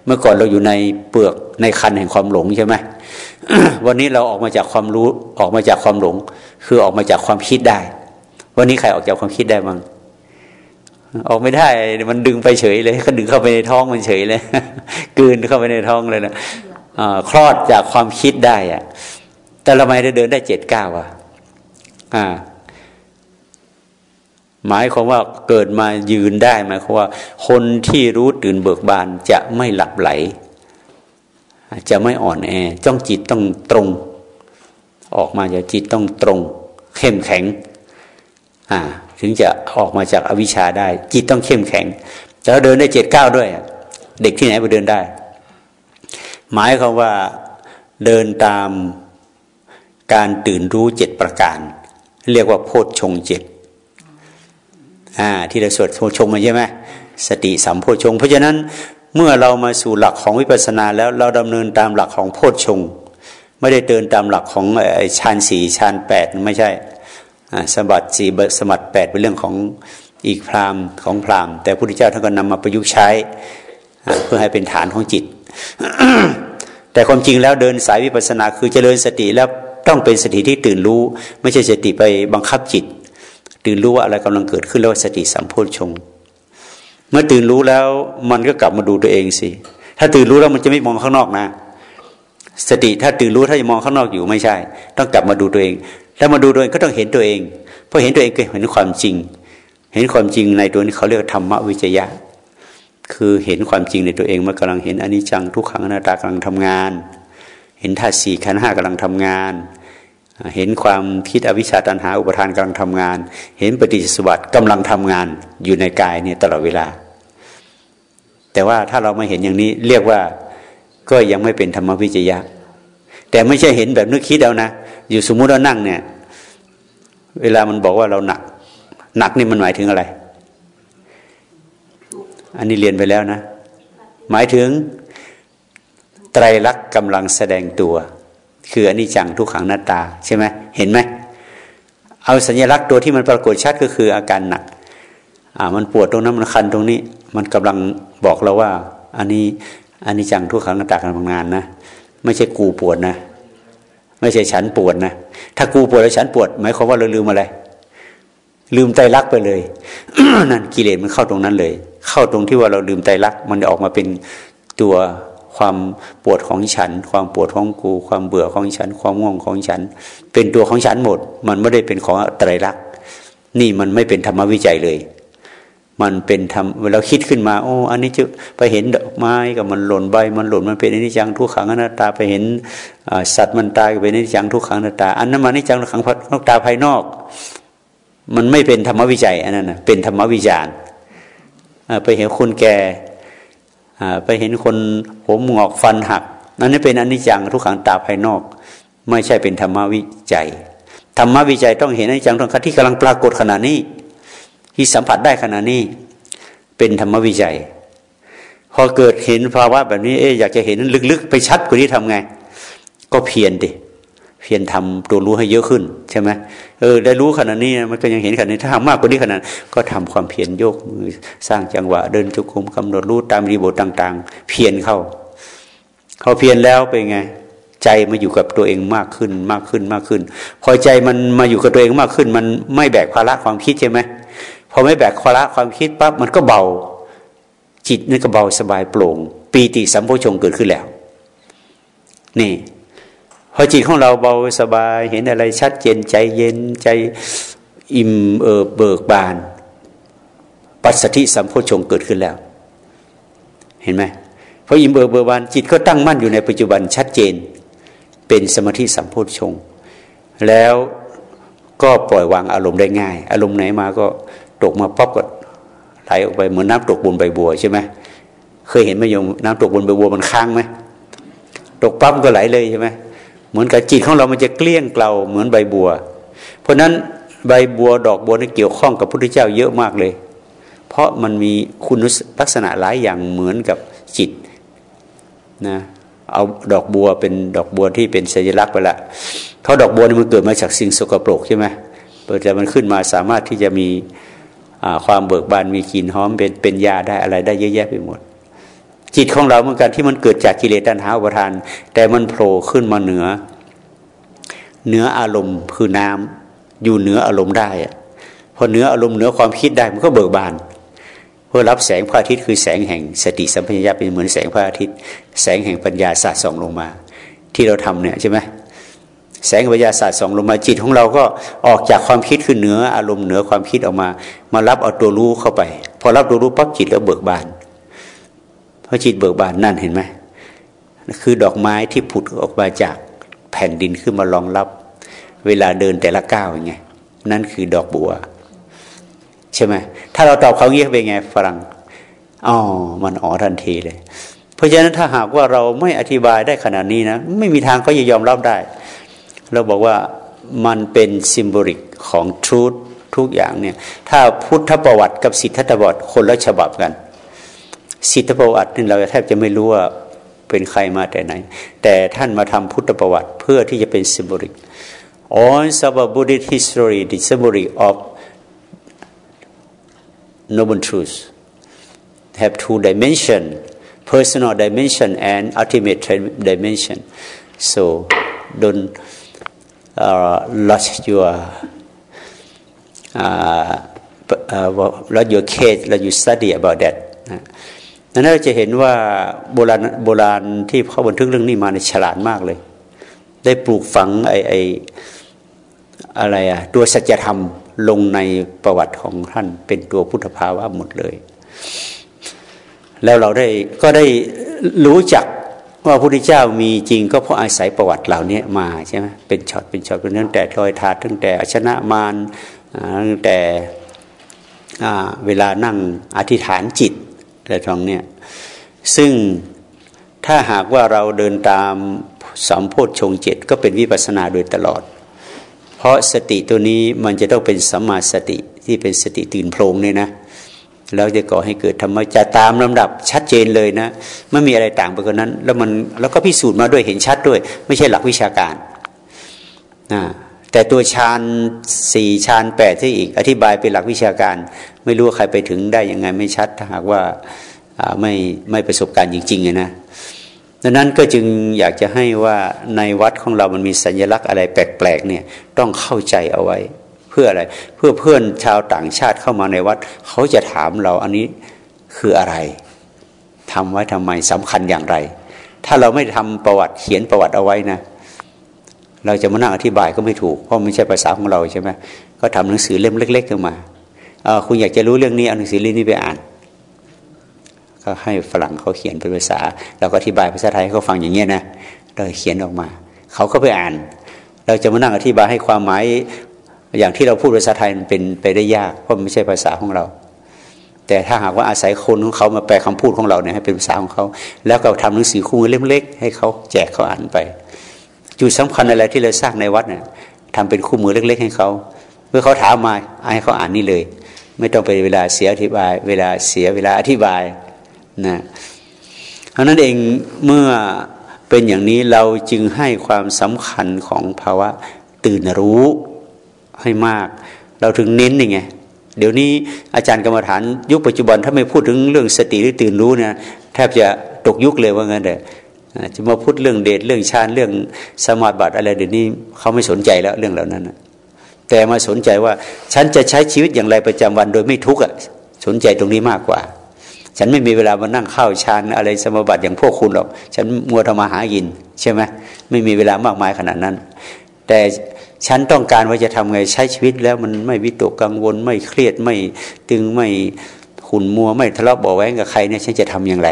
เมื่อก่อนเราอยู่ในเปลือกในคันแห่งความหลงใช่ไหม วันนี้เราออกมาจากความรู้ออกมาจากความหลง คือออกมาจากความคิดได้ วันนี้ใครออกจากความคิดได้บ้างออกไม่ได้ มันดึงไปเฉยเลยก็ดึงเข้าไปในท้องมันเฉยเลยกืนเข้าไปในท้องเลยนะคลอดจากความคิดได้อะแต่ละไมได้เดินได้เจ็ดเก้าอะอ่า หมายความว่าเกิดมายืนได้หมายความว่า คนที่รู้ตื่นเบิกบานจะไม่หลับไหล จะไม่อ่อนแอจ้องจิตต้องตรง ออกมาจากจิตต้องตรง เข้มแข็งอ่าถึงจะออกมาจากอวิชชาได้ จิตต้องเข้มแข็ง แล้วเดินได้เจ็ดเก้าด้วย เด็กที่ไหนไปเดินได้ หมายความว่าเดินตามการตื่นรู้เจ็ดประการ เรียกว่าโพชฌงเจ็ดอ่าที่เราสวดโพชงมาใช่ไหมสติสัมโพชงเพราะฉะนั้น เมื่อเรามาสู่หลักของวิปัสสนาแล้วเราดำเนินตามหลักของโพชฌงไม่ได้เดินตามหลักของฌานสี่ฌานแปดไม่ใช่สมบัติสี่สมบัติแปดเป็นเรื่องของอีกพรามของพรามแต่พระพุทธเจ้าท่านก็นำมาประยุกต์ใช้เพื่อให้เป็นฐานของจิต แต่ความจริงแล้วเดินสายวิปัสสนาคือเจริญสติแล้วต้องเป็นสติที่ตื่นรู้ ไม่ใช่สติไปบังคับจิต ตื่นรู้ว่าอะไรกำลังเกิดขึ้นแล้วสติสัมโพชฌงค์ เมื่อตื่นรู้แล้วมันก็กลับมาดูตัวเองสิถ้าตื่นรู้แล้วมันจะไม่มองข้างนอกนะ สติถ้าตื่นรู้ถ้าจะมองข้างนอกอยู่ไม่ใช่ ต้องกลับมาดูตัวเองแล้วมาดูตัวเองก็ต้องเห็นตัวเองเพราะเห็นตัวเองก็เห็นความจริง เห็นความจริงในตัวนี้เขาเรียกธรรมวิจยะ คือเห็นความจริงในตัวเองมันกำลังเห็นอนิจจังทุกขังอนัตตากำลังทำงาน เห็นธาตุสี่ขันห้ากำลังทำงานเห็นความคิดอวิชชาตันหาอุปทานกำลังทำงาน เห็นปฏิจจสมบัติกำลังทำงานอยู่ในกายเนี่ยตลอดเวลา แต่ว่าถ้าเราไม่เห็นอย่างนี้เรียกว่าก็ยังไม่เป็นธรรมวิจยะ แต่ไม่ใช่เห็นแบบนึกคิดเอานะ อยู่สมมุติเรานั่งเนี่ย เวลามันบอกว่าเราหนัก หนักนี่มันหมายถึงอะไร อันนี้เรียนไปแล้วนะ หมายถึงไตรลักษณ์กำลังแสดงตัว คืออนิจจังทุกขังหน้าตา ใช่ไหมเห็นไหมเอาสัญลักษณ์ตัวที่มันปรากฏชัดก็คืออาการหนัก อ่า มันปวดตรงนั้นมันคันตรงนี้ มันกำลัง บอกเราว่า อันนี้อันนี้จังทุกขังนาตากำลังงานนะไม่ใช่กูปวดนะ ไม่ใช่ฉันปวดนะถ้ากูปวดแล้วฉันปวดหมายความว่าเราลืมอะไร ลืมใจรักไปเลยนั่นกิเลสมันเข้าตรงนั้นเลย เข้าตรงที่ว่าเราลืมใจรัก มันออกมาเป็นตัวความปวดของฉัน ความปวดของกู ความเบื่อของฉัน ความง่วงของฉัน เป็นตัวของฉันหมด มันไม่ได้เป็นของไตรลักษณ์นี่มันไม่เป็นธรรมวิจัยเลย มันเป็นธรรมเวลาคิดขึ้นมาโอ้อันนี้จะไปเห็นดอกไม้กับมันหล่นใบ มันหล่นมันเป็นอนิจจังทุกขังอนัตตาไปเห็นสัตว์มันตายเป็นอนิจจังทุกขังอนัตตา อันนั้นมันอนิจจังทุกขังนอกตาภายนอก มันไม่เป็นธรรมวิจัยอันนั้นนะเป็นธรรมวิจารไปเห็นคนแก่ไปเห็นคนผมหงอกฟันหักนั่นนี่เป็นอนิจจังทุกขังตาภายนอก ไม่ใช่เป็นธรรมวิจัยธรรมวิจัยต้องเห็นอนิจจังทุกขังที่กำลังปรากฏขณะนี้ ที่สัมผัสได้ขณะนี้ เป็นธรรมวิจัย พอเกิดเห็นภาวะแบบนี้เอ๊อยากจะเห็นลึกๆ ไปชัดกว่านี้ทำไง ก็เพียรดิเพียรทำตัวรู้ให้เยอะขึ้นใช่ไหมเออได้รู้ขนาดนี้มันก็ยังเห็นขนาดนี้ถ้าทำมากกว่านี้ขนาดก็ทำความเพียรโยกมือสร้างจังหวะ เดินจุกุมกำหนดรู้ตามรีบทต่าง ๆ เพียรเข้าเขาเพียรแล้วเป็นไง ใจมาอยู่กับตัวเองมากขึ้นมากขึ้นมากขึ้น พอใจมันมาอยู่กับตัวเองมากขึ้น มันไม่แบกภาระความคิดใช่ไหม พอไม่แบกภาระความคิดปั๊บมันก็เบา จิตนี่ก็เบาสบายโปร่ง ปีติสัมโพชงเกิดขึ้นแล้ว นี่ พอจิตของเราเบาสบายเห็นอะไรชัดเจนใจเย็นใจอิ่มเอิบเบิกบาน ปัสสติสัมโพชงเกิดขึ้นแล้ว เห็นไหมพออิ่มเบิกเบิกบานจิตก็ตั้งมั่นอยู่ในปัจจุบันชัดเจน เป็นสมาธิสัมโพชงแล้วก็ปล่อยวางอารมณ์ได้ง่าย อารมณ์ไหนมาก็ ตกมาป๊อบก็ไหลออกไปเหมือนน้ำตกบนใบบัวใช่ไหมเคยเห็นไหมโยมน้ำตกบนใบบัวมันค้างไหมตกปั๊บก็ไหลเลยใช่ไหมเหมือนกับจิตของเรามันจะเกลี้ยงเกลาเหมือนใบบัว เพราะนั้นใบบัวดอกบัวนี่เกี่ยวข้องกับพระพุทธเจ้าเยอะมากเลย เพราะมันมีคุณลักษณะหลายอย่างเหมือนกับจิตนะเอาดอกบัวเป็นดอกบัวที่เป็นสัญลักษณ์ไปละเพราะดอกบัวนี่มันเกิดมาจากสิ่งสกปรกใช่ไหมแต่มันขึ้นมาสามารถที่จะมี ความเบิกบานมีกลิ่นหอมเป็นเป็นยาได้อะไรได้เยอะแยะไปหมด จิตของเราเหมือนกันที่มันเกิดจากกิเลสตัณหาอุปทาน แต่มันโผล่ขึ้นมาเหนือเหนืออารมณ์คือน้ำอยู่เหนืออารมณ์ได้พอเหนืออารมณ์เหนือความคิดได้มันก็เบิกบานพื่อรับแสงพระอาทิตย์คือแสงแห่งสติสัมปชัญญะเป็นเหมือนแสงพระอาทิตย์ แสงแห่งปัญญาสาดส่องลงมา ที่เราทำเนี่ยใช่ไหม แสงปัญญาศาสาดส่องลงมาจิตของเราก็ออกจากความคิดคือเหนืออารมณ์เหนือความคิดออกมา มารับเอาตัวรู้เข้าไป พอรับตัวรู้ปั๊บจิตแล้วเบิกบานพอจิตเบิกบานนั่นเห็นไหมคือดอกไม้ที่ผุดออกมาจากแผ่นดินขึ้นมารองรับ เวลาเดินแต่ละก้าวย่างไงนั่นคือดอกบัว ใช่ไหมถ้าเราตอบเขาเงี้ยเป็นไงฝรั่งอ๋อมันอ๋อทันทีเลย เพราะฉะนั้นถ้าหากว่าเราไม่อธิบายได้ขนาดนี้นะ ไม่มีทางเขาจะยอมรับได้ เราบอกว่ามันเป็น symbolic ของ truth ทุกอย่างเนี่ยถ้าพุทธประวัติกับสิทธประวัติคนละฉบับกัน สิทธประวัตินี่เราแทบจะไม่รู้ว่าเป็นใครมาแต่ไหน แต่ท่านมาทำพุทธประวัติเพื่อที่จะเป็น symbolic all of Buddhist history the symbolic of noble truth have two dimension personal dimension and ultimate dimension so don't uh, lose your uh, uh, let your case let you study about that นั้นเราจะเห็นว่าโบราณโบราณที่เขาบันทึกเรื่องนี้มาในฉลาดมากเลย ได้ปลูกฝังไอไออะไรอะตัวสัจธรรมลงในประวัติของท่าน เป็นตัวพุทธภาวะหมดเลย แล้วเราได้ก็ได้รู้จัก ว่าพระพุทธเจ้ามีจริงก็เพราะอาศัยประวัติเหล่านี้มาใช่ไหมเป็นช็อตเป็นช็อตเป็นตั้งแต่รอยถาดตั้งแต่อชนะมารตั้งแต่เวลานั่งอธิษฐานจิตอะไรตรงเนี้ยซึ่งถ้าหากว่าเราเดินตามสัมโพธชงเจ็ดก็เป็นวิปัสนาโดยตลอด เพราะสติตัวนี้มันจะต้องเป็นสัมมาสติที่เป็นสติตื่นโพลงเนี่ยนะ แล้วจะก่อให้เกิดธรรมจะตามลำดับชัดเจนเลยนะไม่มีอะไรต่างไปกว่านั้น แล้วมันแล้วก็พิสูจน์มาด้วยเห็นชัดด้วย ไม่ใช่หลักวิชาการนะแต่ตัวฌานสี่ฌานแปดที่อีก อธิบายเป็นหลักวิชาการ ไม่รู้ว่าใครไปถึงได้ยังไงไม่ชัดถ้าหากว่าไม่ไม่ประสบการณ์จริงๆนะดังนั้นก็จึงอยากจะให้ว่าในวัดของเรามันมีสัญลักษณ์อะไรแปลกๆเนี่ยต้องเข้าใจเอาไว้ เพื่ออะไร เพื่อเพื่อนชาวต่างชาติเข้ามาในวัด เขาจะถามเราอันนี้คืออะไรทำไว้ทำไมสำคัญอย่างไร ถ้าเราไม่ทำประวัติเขียนประวัติเอาไว้นะ เราจะมานั่งอธิบายก็ไม่ถูก เพราะไม่ใช่ภาษาของเราใช่ไหมก็ทำหนังสือเล่มเล็ก ๆ ขึ้นมาคุณอยากจะรู้เรื่องนี้เอาหนังสือเล่มนี้ไปอ่านก็ให้ฝรั่งเขาเขียนเป็นภาษา เราก็อธิบายภาษาไทยให้เขาฟังอย่างเงี้ยนะเราเขียนออกมา เขาก็ไปอ่าน เราจะมานั่งอธิบายให้ความหมาย อย่างที่เราพูดภาษาไทยมันเป็นไปได้ยากเพราะมันไม่ใช่ภาษาของเรา แต่ถ้าหากว่าอาศัยคนของเขามาแปลคำพูดของเราเนี่ยให้เป็นภาษาของเขา แล้วก็ทำหนังสือคู่มือเล็กๆให้เขาแจกเขาอ่านไป จุดสำคัญอะไรที่เราสร้างในวัดเนี่ยทำเป็นคู่มือเล็ก ๆ ให้เขาเมื่อเขาถามมาให้เขาอ่านนี่เลย ไม่ต้องไปเวลาเสียอธิบาย เวลาเสียเวลาอธิบายนะเพราะนั้นเองเมื่อเป็นอย่างนี้เราจึงให้ความสำคัญของภาวะตื่นรู้ ให้มาก เราถึงเน้นยังไงเดี๋ยวนี้อาจารย์กรรมฐานยุคปัจจุบันถ้าไม่พูดถึงเรื่องสติหรือตื่นรู้เนี่ยแทบจะตกยุคเลยว่างั้นเลยจะมาพูดเรื่องเดชเรื่องฌานเรื่องสมาบัติอะไรเดี๋ยวนี้เขาไม่สนใจแล้วเรื่องเหล่านั้นแต่มาสนใจว่าฉันจะใช้ชีวิตอย่างไรประจำวันโดยไม่ทุกข์อะสนใจตรงนี้มากกว่า ฉันไม่มีเวลามานั่งเข้าฌานอะไรสมบัติอย่างพวกคุณหรอก ฉันมัวทำมาหากินใช่ไหมไม่มีเวลามากมายขนาดนั้น แต่ ฉันต้องการว่าจะทำไงใช้ชีวิตแล้วมันไม่วิตกกังวลไม่เครียดไม่ตึงไม่ขุ่นมัวไม่ทะเลาะเบาแว้งกับใครเนี่ยฉันจะทำอย่างไร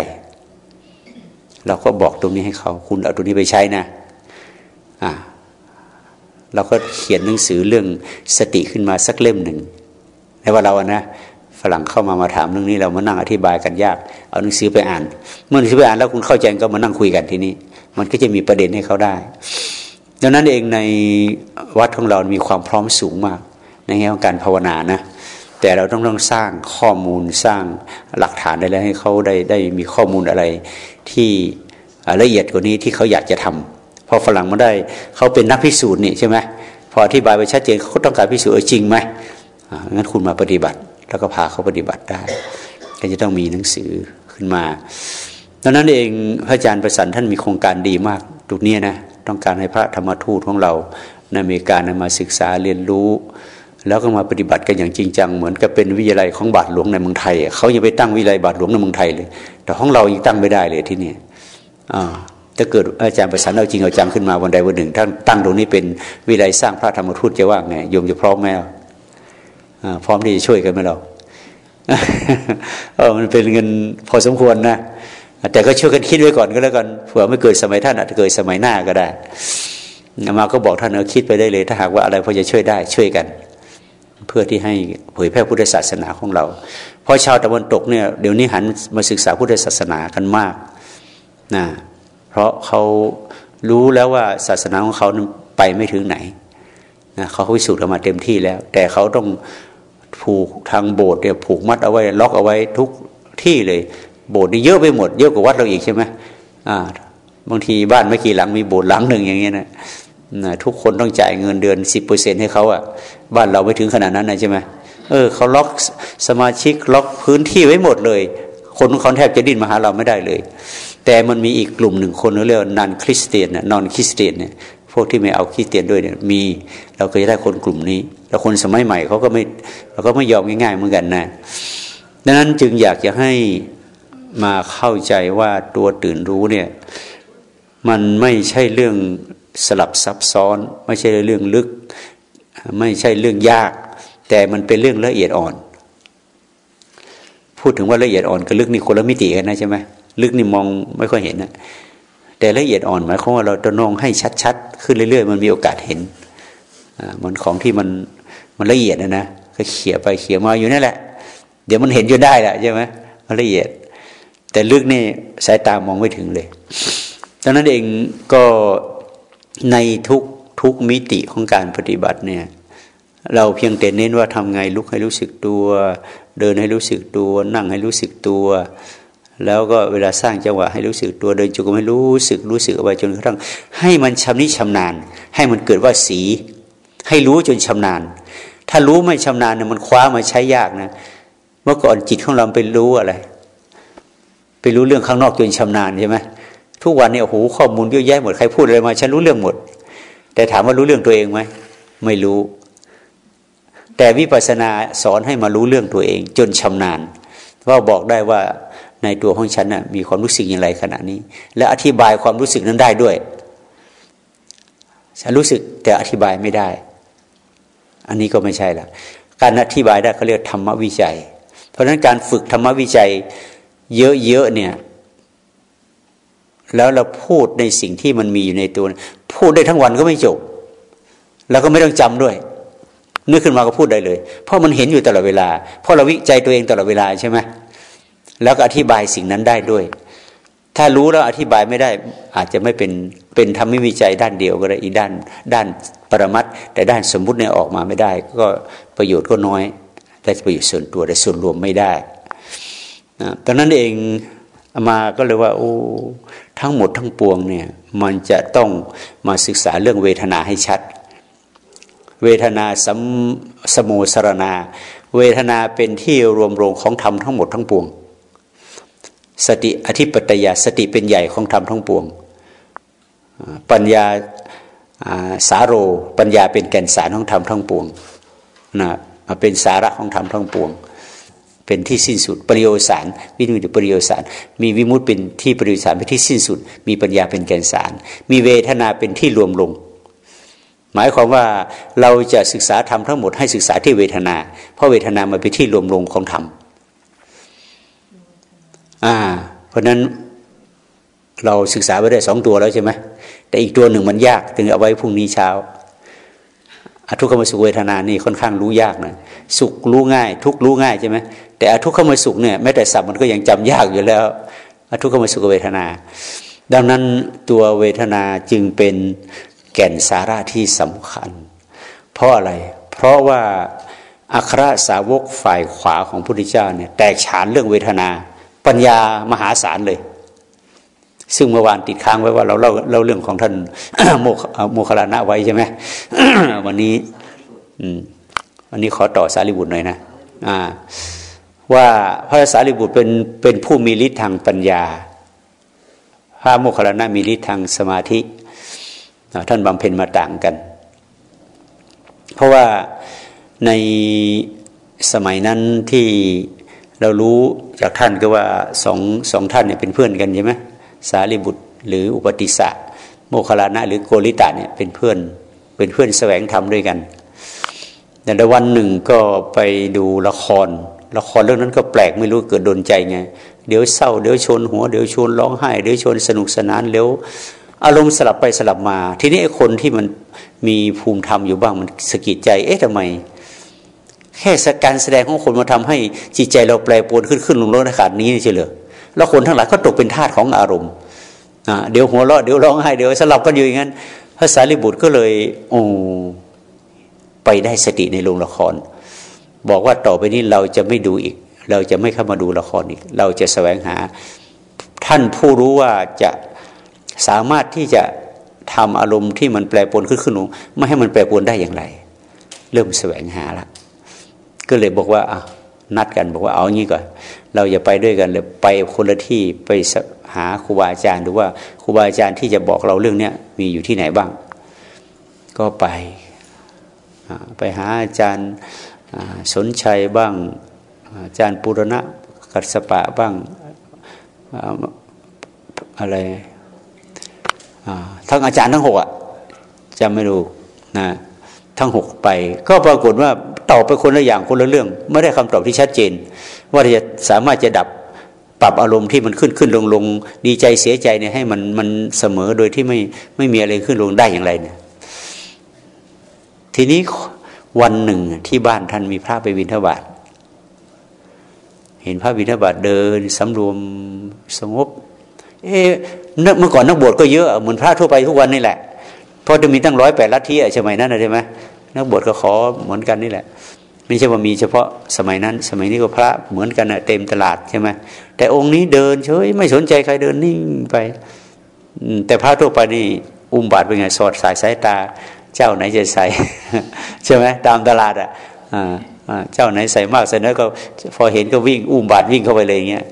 เราก็บอกตรงนี้ให้เขา คุณเอาตรงนี้ไปใช้นะอ่าเราก็เขียนหนังสือเรื่องสติขึ้นมาสักเล่มหนึ่งในว่าเราอะนะฝรั่งเข้ามามาถามเรื่องนี้เรามานั่งอธิบายกันยาก เอาหนังสือไปอ่าน เมื่อหนังสือไปอ่านแล้วคุณเข้าใจก็มานั่งคุยกันทีนี้มันก็จะมีประเด็นให้เขาได้ ดังนั้นเองในวัดของเรามีความพร้อมสูงมาก ในแง่ของการภาวนานะแต่เราต้องต้องสร้างข้อมูลสร้างหลักฐานอะไรให้เขาได้ได้มีข้อมูลอะไรที่ละเอียดกว่านี้ที่เขาอยากจะทำพอฝรั่งมาได้เขาเป็นนักพิสูจน์นี่ใช่ไหมพออธิบายไปชัดเจนเขาต้องการพิสูจน์จริงไหมงั้นคุณมาปฏิบัติ แล้วก็พาเขาปฏิบัติได้ก็จะต้องมีหนังสือขึ้นมาดังนั้นเองพระอาจารย์ประสันท่านมีโครงการดีมากตรงนี้นะ ต้องการให้พระธรรมทูตของเราในอเมริกามาศึกษาเรียนรู้ แล้วก็มาปฏิบัติกันอย่างจริงจังเหมือนกับเป็นวิทยาลัยของบาทหลวงในเมืองไทยเขายังไปตั้งวิทยาลัยบาทหลวงในเมืองไทยเลย แต่ของเรายังตั้งไม่ได้เลยที่นี่ถ้าเกิดอาจารย์ประสานเอาจริงเอาจังขึ้นมาวันใดวันหนึ่งท่านตั้งตรงนี้เป็นวิไลสร้างพระธรรมทูตจะว่าไงโยมจะพร้อมไหมพร้อมที่จะช่วยกันไหมเราเออมันเป็นเงินพอสมควรนะ แต่ก็ช่วยกันคิดไว้ก่อนก็แล้วกันเผื่อไม่เกิดสมัยท่านอาจจะเกิดสมัยหน้าก็ได้มาก็บอกท่านเออคิดไปได้เลย ถ้าหากว่าอะไรพอจะช่วยได้ช่วยกัน เพื่อที่ให้เผยแพร่พุทธศาสนาของเรา เพราะชาวตะวันตกเนี่ยเดี๋ยวนี้หันมาศึกษาพุทธศาสนากันมากนะเพราะเขารู้แล้วว่าศาสนาของเขาไปไม่ถึงไหนนะเขาพิสูจน์ออกมาเต็มที่แล้ว แต่เขาต้องผูกทางโบสถ์เนี่ยผูกมัดเอาไว้ล็อกเอาไว้ทุกที่เลย โบสถ์นี่เยอะไปหมดเยอะกว่าวัดเราอีกใช่ไหมอ่า บางทีบ้านไม่กี่หลังมีโบสถ์หลังหนึ่งอย่างเงี้ยนะนะทุกคนต้องจ่ายเงินเดือนสิบเปอร์เซ็นให้เขาอะ่ะ บ้านเราไม่ถึงขนาดนั้นนะใช่ไหมเออเขาล็อกสมาชิกล็อกพื้นที่ไว้หมดเลย คนเขาแทบจะดิ้นมาหาเราไม่ได้เลย แต่มันมีอีกกลุ่มหนึ่งคนเรียกว่านันคริสเตียนนอนคริสเตียนเนี่ยพวกที่ไม่เอาคริสเตียนด้วยเนี่ยมีเราเคยได้คนกลุ่มนี้ แล้วคนสมัยใหม่เขาก็ไม่เราก็ไม่ยอมง่ายๆเหมือนกันนะดังนั้นจึงอยากจะให้ มาเข้าใจว่าตัวตื่นรู้เนี่ย มันไม่ใช่เรื่องสลับซับซ้อน ไม่ใช่เรื่องลึก ไม่ใช่เรื่องยาก แต่มันเป็นเรื่องละเอียดอ่อน พูดถึงว่าละเอียดอ่อนกับลึกนี่คนละมิติกันนะใช่ไหมลึกนี่มองไม่ค่อยเห็นนะแต่ละเอียดอ่อนหมายความว่าเราจะนองให้ชัดๆขึ้นเรื่อย ๆ มันมีโอกาสเห็นมันของที่มันมันละเอียดนะนะก็เขี่ยไปเขี่ยมาอยู่นั่นแหละ เดี๋ยวมันเห็นอยู่ได้แหละใช่ไหมมันละเอียด แต่ลึกนี่สายตามองไม่ถึงเลยดังนั้นเองก็ในทุกทุกมิติของการปฏิบัติเนี่ยเราเพียงแต่เน้นว่าทำไงลุกให้รู้สึกตัว เดินให้รู้สึกตัว นั่งให้รู้สึกตัว แล้วก็เวลาสร้างจังหวะให้รู้สึกตัว เดินจุกไม่รู้สึกรู้สึกไว้จนกระทั่งให้มันชำนิชำนาญ ให้มันเกิดว่าสี ให้รู้จนชำนาญ ถ้ารู้ไม่ชำนาญเนี่ยมันคว้ามาใช้ยากนะ เมื่อก่อนจิตของเราไปรู้อะไร ไปรู้เรื่องข้างนอกจนชำนาญใช่ไหมทุกวันเนี่ยโอ้โหข้อมูลเยอะแยะหมดใครพูดอะไรมาฉันรู้เรื่องหมด แต่ถามว่ารู้เรื่องตัวเองไหมไม่รู้ แต่วิปัสสนาสอนให้มารู้เรื่องตัวเอง จนชำนาญว่าบอกได้ว่าในตัวของฉันนะ่ะมีความรู้สึกอย่างไรขณะนี้ และอธิบายความรู้สึกนั้นได้ด้วย ฉันรู้สึกแต่อธิบายไม่ได้ อันนี้ก็ไม่ใช่ละการอธิบายได้เขาเรียกธรรมวิจัย เพราะฉะนั้นการฝึกธรรมวิจัย เยอะๆเนี่ย แล้วเราพูดในสิ่งที่มันมีอยู่ในตัว พูดได้ทั้งวันก็ไม่จบ แล้วก็ไม่ต้องจำด้วย นึกขึ้นมาก็พูดได้เลย เพราะมันเห็นอยู่ตลอดเวลา เพราะเราวิจัยตัวเองตลอดเวลาใช่ไหมแล้วก็อธิบายสิ่งนั้นได้ด้วย ถ้ารู้แล้วอธิบายไม่ได้ อาจจะไม่เป็นเป็นทำให้วิจัยด้านเดียวก็ได้อีด้าน ด้านปรมัตแต่ด้านสมมุติเนี่ยออกมาไม่ได้ ก็ประโยชน์ก็น้อย ได้ประโยชน์ส่วนตัวแต่ส่วนรวมไม่ได้ ตอนนั้นเองมาก็เลยว่าโอ้ทั้งหมดทั้งปวงเนี่ยมันจะต้องมาศึกษาเรื่องเวทนาให้ชัด เวทนาสัมสมุสรณา เวทนาเป็นที่รวมรงของธรรมทั้งหมดทั้งปวง สติอธิปตยาสติเป็นใหญ่ของธรรมทั้งปวง ปัญญาสาโรปัญญาเป็นแก่นสารของธรรมทั้งปวงนะเป็นสาระของธรรมทั้งปวง เป็นที่สิ้นสุด ปริโยสารวิมุตติปริโยสาร มีวิมุตติเป็นที่ปริโยสารเป็นที่สิ้นสุด มีปัญญาเป็นแกนสาร มีเวทนาเป็นที่รวมลง หมายความว่าเราจะศึกษาธรรมทั้งหมดให้ศึกษาที่เวทนา เพราะเวทนามาเป็นที่รวมลงของธรรมอ่า เพราะนั้นเราศึกษาไปได้สองตัวแล้วใช่ไหมแต่อีกตัวหนึ่งมันยากถึงเอาไว้พรุ่งนี้เช้าอทุกขมสุขเวทนานี่ค่อนข้างรู้ยากนะสุขรู้ง่าย ทุกรู้ง่ายใช่ไหม แต่อทุกขมสุขเนี่ยแม้แต่สับมันก็ยังจำยากอยู่แล้ว อทุกขมสุขเวทนา ดังนั้นตัวเวทนาจึงเป็นแก่นสาระที่สำคัญ เพราะอะไร เพราะว่าอัครสาวกฝ่ายขวาของพระพุทธเจ้าเนี่ยแตกฉานเรื่องเวทนา ปัญญามหาศาลเลย ซึ่งเมื่อวานติดค้างไว้ว่าเราเล่าเล่าเรื่องของท่านโมโมคลานะไว้ใช่ไหมวันนี้วันนี้ขอต่อสารีบุตรหน่อยนะ อ่า ว่าพระสารีบุตรเป็นเป็นผู้มีฤทธิ์ทางปัญญา พระโมคคัลลานะมีฤทธิ์ทางสมาธิ ท่านบำเพ็ญมาต่างกัน เพราะว่าในสมัยนั้นที่เรารู้จากท่านก็ว่าสองสองท่านเนี่ยเป็นเพื่อนกันใช่ไหมสารีบุตรหรืออุปติสะโมคลานะหรือโกริตะเนี่ยเป็นเพื่อนเป็นเพื่อนแสวงธรรมด้วยกัน แต่วันหนึ่งก็ไปดูละคร ละครเรื่องนั้นก็แปลกไม่รู้เกิดโดนใจไง เดี๋ยวเศร้าเดี๋ยวชนหัวเดี๋ยวชนร้องไห้เดี๋ยวชนสนุกสนานเดี๋ยวอารมณ์สลับไปสลับมา ทีนี้คนที่มันมีภูมิธรรมอยู่บ้างมันสะกิดใจ เอ๊ะทำไม แค่การแสดงของคนมาทำให้จิตใจเราแปรปรวนขึ้นขึ้นลงลงในขนาดนี้เฉยเลยแล้วคนทั้งหลายก็ตกเป็นทาสของอารมณ์อ่าเดี๋ยวหัวเราะเดี๋ยวร้องไห้เดี๋ยวสลับกันอยู่อย่างนั้นพระสารีบุตรก็เลยโอ้ไปได้สติในโรงละคร บอกว่าต่อไปนี้เราจะไม่ดูอีก เราจะไม่เข้ามาดูละครอีก เราจะแสวงหา ท่านผู้รู้ว่าจะสามารถที่จะทำอารมณ์ที่มันแปรปรวนขึ้นขึ้นลงไม่ให้มันแปรปรวนได้อย่างไร เริ่มแสวงหาละก็เลยบอกว่าอะนัดกันบอกว่าเอางี้ก่อน เราอย่าไปด้วยกันเลยไปคนละที่ไปหาครูบาอาจารย์หรือว่าครูบาอาจารย์ที่จะบอกเราเรื่องเนี้ยมีอยู่ที่ไหนบ้าง ก็ไปไปหาอาจารย์ สนชัยบ้างอาจารย์ปุรณะกัสปะบ้างอะไรทั้งอาจารย์ทั้งหกอะจำไม่รู้นะทั้งหกไป ก็ปรากฏว่าตอบไปคนละอย่างคนละเรื่อง ไม่ได้คำตอบที่ชัดเจน ว่าจะสามารถจะดับปรับอารมณ์ที่มันขึ้นขึ้นลงลงดีใจเสียใจเนี่ยให้มันมันเสมอโดยที่ไม่ไม่มีอะไรขึ้นลงได้อย่างไรเนี่ยทีนี้ วันหนึ่งที่บ้านท่านมีพระไปวินทบาทเห็นพระวินทบาทเดินสำรวมสงบ เอ๊ะเมื่อก่อนนักบวชก็เยอะเหมือนพระทั่วไปทุกวันนี่แหละเพราะจะมีตั้งร้อยแปดลัทธิใช่ไหมนั้นใช่ไหมนักบวชก็ขอเหมือนกันนี่แหละไม่ใช่ว่ามีเฉพาะสมัยนั้น สมัยนี้ก็พระเหมือนกันเต็มตลาดใช่ไหมแต่องค์นี้เดินเฉยไม่สนใจใครเดินนิ่งไปแต่พระทั่วไปนี่อุ้มบาตรเป็นไงสอดสายสายตา เจ้าไหนจะใส่ใช่ไหมตามตลาดอะเจ้าไหนใส่มากใส่น้อยก็ พอเห็นก็วิ่งอุ้มบาตรวิ่งเข้าไปเลยอย่างเงี้ย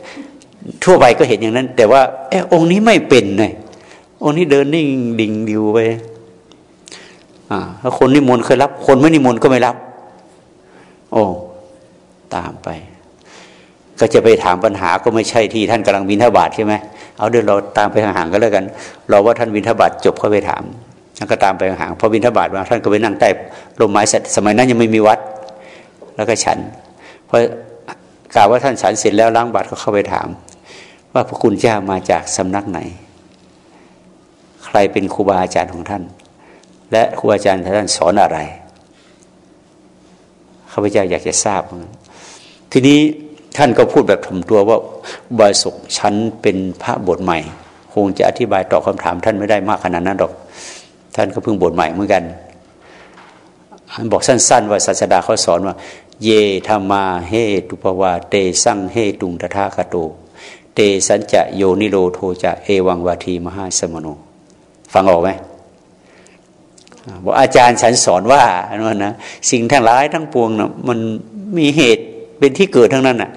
ทั่วไปก็เห็นอย่างนั้น แต่ว่าเออองค์นี้ไม่เป็นเลยองค์นี้เดินนิ่งดิ่งดิวไปอ่าถ้าคนนิมนต์เคยรับ คนไม่นิมนต์ก็ไม่รับ โอ้ตามไป ก็จะไปถามปัญหาก็ไม่ใช่ที่ท่านกำลังบินทบาทใช่ไหมเอาเดี๋ยวเราตามไปห่างๆก็แล้วกัน เราว่าท่านบินทบาทจบก็ไปถาม ท่านก็ตามไปห่างพอบินทบาทมาท่านก็ไปนั่งใต้ร่มไม้สมัยนั้นยังไม่มีวัด แล้วก็ฉันพอกล่าวว่าท่านฉันเสร็จแล้วล้างบาตรก็เข้าไปถาม ว่าพระคุณเจ้ามาจากสำนักไหน ใครเป็นครูบาอาจารย์ของท่าน และครูอาจารย์ท่านสอนอะไรข้าพเจ้าอยากจะทราบ ทีนี้ท่านก็พูดแบบถ่มตัวว่าบายสุขฉันเป็นพระบทใหม่ คงจะอธิบายตอบคาถามท่านไม่ได้มากขนาดนั้นหรอก ท่านก็เพิ่งบทใหม่เหมือนกันบอกสั้น ๆ ว่าศาสดาเขาสอนว่า เยธรรมาเฮตุปวาเตสั่งเฮตุงตถาคโตเตสัญจะโยนิโรโทจะเอวังวาทีมหาสมโนฟังออกไหมบอกอาจารย์ฉันสอนว่านั่นนะสิ่งทั้งหลายทั้งปวงนะมันมีเหตุเป็นที่เกิดทั้งนั้นน่ะ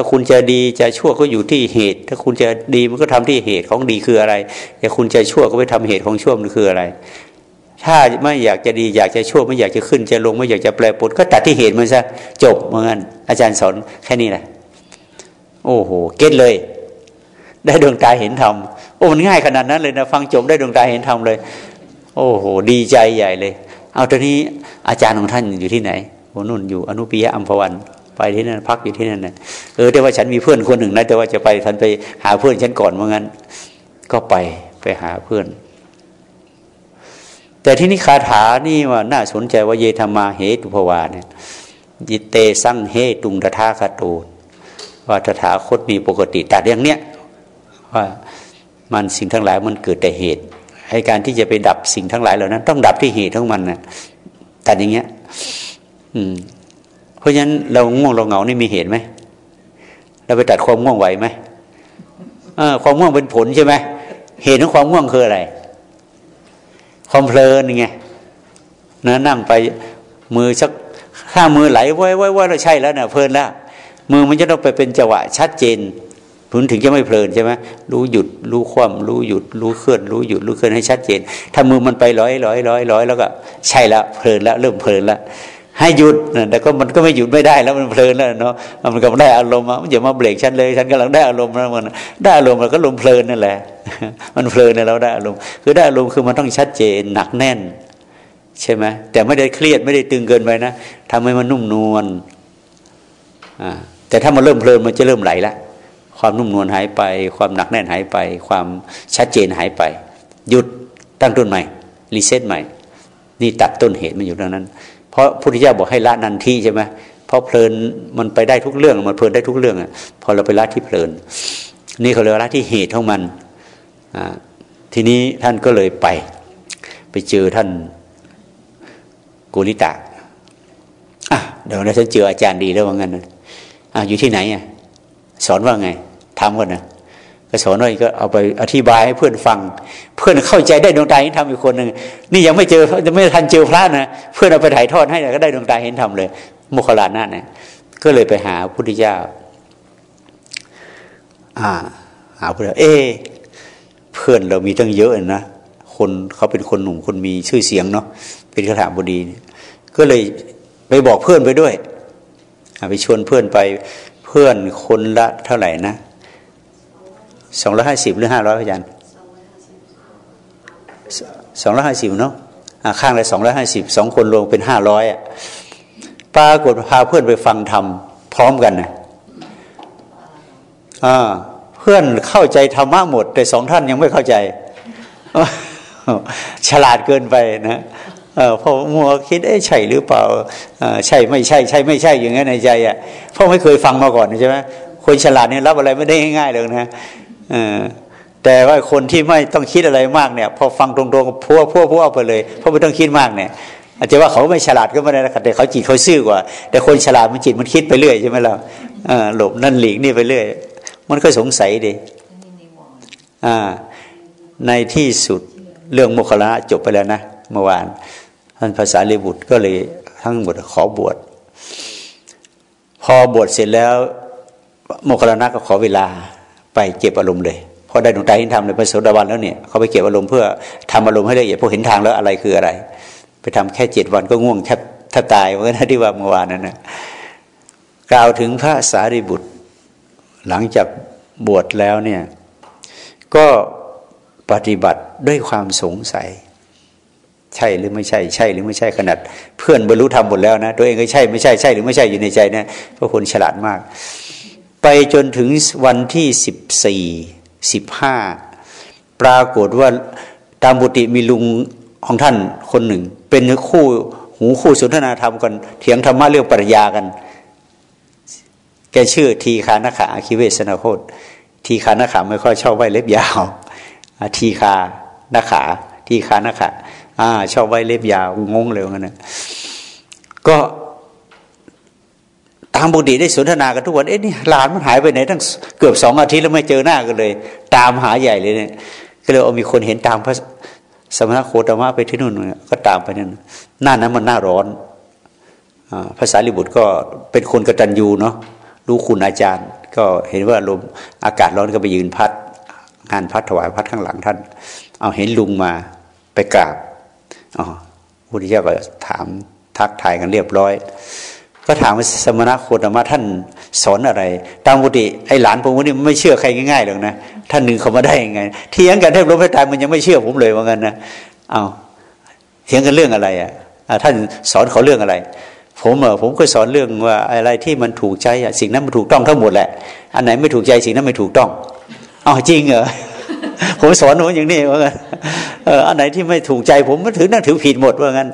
ถ้าคุณจะดีจะชั่วก็อยู่ที่เหตุ ถ้าคุณจะดีมันก็ทำที่เหตุของดีคืออะไรแต่คุณจะชั่วก็ไปทำเหตุของชั่วมันคืออะไร ถ้าไม่อยากจะดีอยากจะชั่วไม่อยากจะขึ้นจะลงไม่อยากจะแปลปดก็ตัดที่เหตุมันซะจบเหมือนกันอาจารย์สอนแค่นี้แหละโอ้โห เก็ตเลย ได้ดวงตาเห็นธรรมโอ้มันง่ายขนาดนั้นเลยนะฟังจบได้ดวงตาเห็นธรรมเลย โอ้โห ดีใจใหญ่เลย เอาตอนนี้อาจารย์ของท่านอยู่ที่ไหนโอ้นุ่นอยู่อนุปียะอัมพวัน ไปที่นั่นพักอยู่ที่นั่นนะเออแต่ว่าฉันมีเพื่อนคนหนึ่งนะแต่ว่าจะไปท่านไปหาเพื่อนฉันก่อนเมื่องั้น ก็ไปไปหาเพื่อน แต่ที่นี้คาถานี่ว่าน่าสนใจว่าเยธรรมาเหตุภวาเนี่ยยิเตสั่งเฮตุงตถาคตูว่าตถาคตมีปกติแต่อย่างเนี้ยว่ามันสิ่งทั้งหลายมันเกิดแต่เหตุให้การที่จะไปดับสิ่งทั้งหลายเหล่านั้น ต้องดับที่เหตุของมันนะแต่อย่างเงี้ย อืม เพราะฉะนั้นเราง่วงเราเหงานี่มีเหตุไหมเราไปตัดความง่วงไหวไหมความง่วงเป็นผลใช่ไหมเหตุของความง่วงคืออะไร ความเพลินไงนะนั่งไปมือชักข้ามือไหลไว้ไว้ไว้เราใช่แล้วเนะเพลินแล้วมือมันจะต้องไปเป็นจังหวะชัดเจนพุนถึงจะไม่เพลินใช่ไหมรู้หยุดรู้คว่ำรู้หยุด รู้เคลื่อน รู้หยุดรู้เคลื่อนให้ชัดเจน ถ้ามือมันไปร้อยร้อยร้อยร้อยแล้วก็ ใช่แล้วเพลินแล้วเริ่มเพลินแล้ว ให้หยุดแต่ก็มันก็ไม่หยุดไม่ได้แล้วมันเพลินแล้วเนาะมันก็ได้อารมณ์มันอย่ามาเบรกฉันเลยฉันกำลังได้อารมณ์แล้วมันได้อารมณ์มันก็ลมเพลินนั่นแหละ มันเพลินแล้วได้อารมณ์คือได้อารมณ์คือมันต้องชัดเจนหนักแน่น ใช่ไหมแต่ไม่ได้เครียดไม่ได้ตึงเกินไปนะทำให้มันนุ่มนวลอ่าแต่ถ้ามันเริ่มเพลินมันจะเริ่มไหลละความนุ่มนวลหายไป ความหนักแน่นหายไป ความชัดเจนหายไป หยุดตั้งต้นใหม่รีเซ็ตใหม่ นี่ตัดต้นเหตุมันอยู่ตรงนั้น ราะพุทธิยถาบอกให้ละนันทีใช่ไหมเพราะเพลินมันไปได้ทุกเรื่องมันเพลินได้ทุกเรื่องอะพอเราไปละที่เพลิน นี่เขาเรียกละที่เหตุของมันอ่าทีนี้ท่านก็เลยไป ไปเจอท่านกุลิตะอะเดี๋ยวนะฉันเจออาจารย์ดีแล้วว่างั้นนะอะอยู่ที่ไหนอะสอนว่าไงทำก่อนนะ ก็สอนว่าก็เอาไปอธิบายให้เพื่อนฟัง เพื่อนเข้าใจได้ดวงตาเห็นธรรมอีกคนหนึ่งนี่ยังไม่เจอจะไม่ทันเจอพระนะเพื่อนเอาไปถ่ายทอดให้ก็ได้ดวงตาเห็นธรรมเลยโมคลานั่นเนี่ยก็เลยไปหาพุทธเจ้า อ่า หาพุทธเอเพื่อนเรามีตั้งเยอะนะคนเขาเป็นคนหนุ่มคนมีชื่อเสียงเนาะเป็นขถาบดีก็เลยไปบอกเพื่อนไปด้วยไปชวนเพื่อนไปเพื่อนคนละเท่าไหร่นะ สองร้อยห้าสิบหรือห้าร้อยอาจารย์สองร้อยห้าสิบเนาะข้างละสองร้อยห้าสิบสองคนรวมเป็นห้าร้อยอะปรากฏพาเพื่อนไปฟังธรรมพร้อมกันนะอ่าเพื่อนเข้าใจธรรมะหมด แต่สองท่านยังไม่เข้าใจ ฉลาดเกินไปนะพอมัวคิดเอ๊ะใช่หรือเปล่าใช่ไม่ใช่ใช่ไม่ใช่อย่างงี้ในใจอะเพราะไม่เคยฟังมาก่อนใช่ไหมคนฉลาดเนี่ยรับอะไรไม่ได้ง่ายๆเลยนะ แต่ว่าคนที่ไม่ต้องคิดอะไรมากเนี่ยพอฟังตรงๆพัวพัวพัวไปเลยเพราะไม่ต้องคิดมากเนี่ยอาจจะว่าเขาไม่ฉลาดก็ไม่ได้นะแต่เขาจิตเขาซื่อกว่า แต่คนฉลาดมันจิตมันคิดไปเรื่อยใช่ไหมล่ะหลบนั่นหลีกนี่ไปเรื่อย มันก็สงสัยดิในที่สุดเรื่องโมคคลาจบไปแล้วนะเมื่อวานท่านภาษาลิบุตรก็เลยทั้งหมดขอบวชพอบวชเสร็จแล้ว โมคคลานะก็ขอเวลา ไปเก็บอารมณ์เลยพอได้ดวงตาเห็นธรรมในพระโสดาบันแล้วเนี่ยเขาไปเก็บอารมณ์เพื่อทำอารมณ์ให้ละเอียดพอเห็นทางแล้วอะไรคืออะไร ไปทำแค่เจ็ดวันก็ง่วงแทบแทบตายเมือนที่ว่าเมื่อวานนั้นนะกล่าวถึงพระสารีบุตร หลังจากบวชแล้วเนี่ยก็ปฏิบัติด้วยความสงสัย ใช่หรือไม่ใช่ ใช่หรือไม่ใช่ขนาด เพื่อนบรรลุธรรมหมดแล้วนะตัวเองก็ใช่ไม่ใช่ใช่หรือไม่ใช่อยู่ในใจนะเพราะคนฉลาดมาก ไปจนถึงวันที่สิบสี่สิบห้าปรากฏว่าตามบุติมีลุงของท่านคนหนึ่ง เป็นคู่หูคู่สนทนาธรรมกัน เถียงธรรมะเรื่องปรัญญากัน แกชื่อทีคานาขาอาคิเวสนาโคตทีคานาขาไม่ค่อยชอบไว้เล็บยาวทีคานาขา ทีคานาขาอ่าชอบไว้เล็บยาวงงเลยงั้นนะก็ ตามปกติได้สนทนากันทุกวันเอ๊ะนี่หลานมันหายไปไหนตั้งเกือบสองอาทิตย์แล้วไม่เจอหน้ากันเลย ตามหาใหญ่เลยเนี่ยก็เลยเอามีคนเห็นตามพระสมณโคตมะไปที่นู่นก็ตามไปนั่นหน้านั้นมันหน้าร้อนอภาษาลิบุตรก็เป็นคนกตัญญูเนาะรู้คุณอาจารย์ ก็เห็นว่าลมอากาศร้อนก็ไปยืนพัด งานพัดถวายพัดข้างหลังท่าน เอาเห็นลุงมาไปกราบอ๋อพุทธเจ้าก็ถามทักทายกันเรียบร้อย ก็ถามว่าสมณะโคตมะท่านสอนอะไร ตามปกติไอ้หลานผมนนี้ไม่เชื่อใครง่ายๆหรอกนะท่านหนึ่งเขามาได้ยังไงเถียงกันแทบล้มแทบตายมันยังไม่เชื่อผมเลยว่างั้นนะเอาเถียงกันเรื่องอะไรอะท่านสอนเขาเรื่องอะไร ผมเออผมก็สอนเรื่องว่าอะไรที่มันถูกใจอะสิ่งนั้นมันถูกต้องทั้งหมดแหละ อันไหนไม่ถูกใจสิ่งนั้นไม่ถูกต้องเอาจริงเหรอผมสอนผมอย่างนี้ว่างั้นเอออันไหนที่ไม่ถูกใจผมมันถือนั่นถือผิดหมดว่างั้น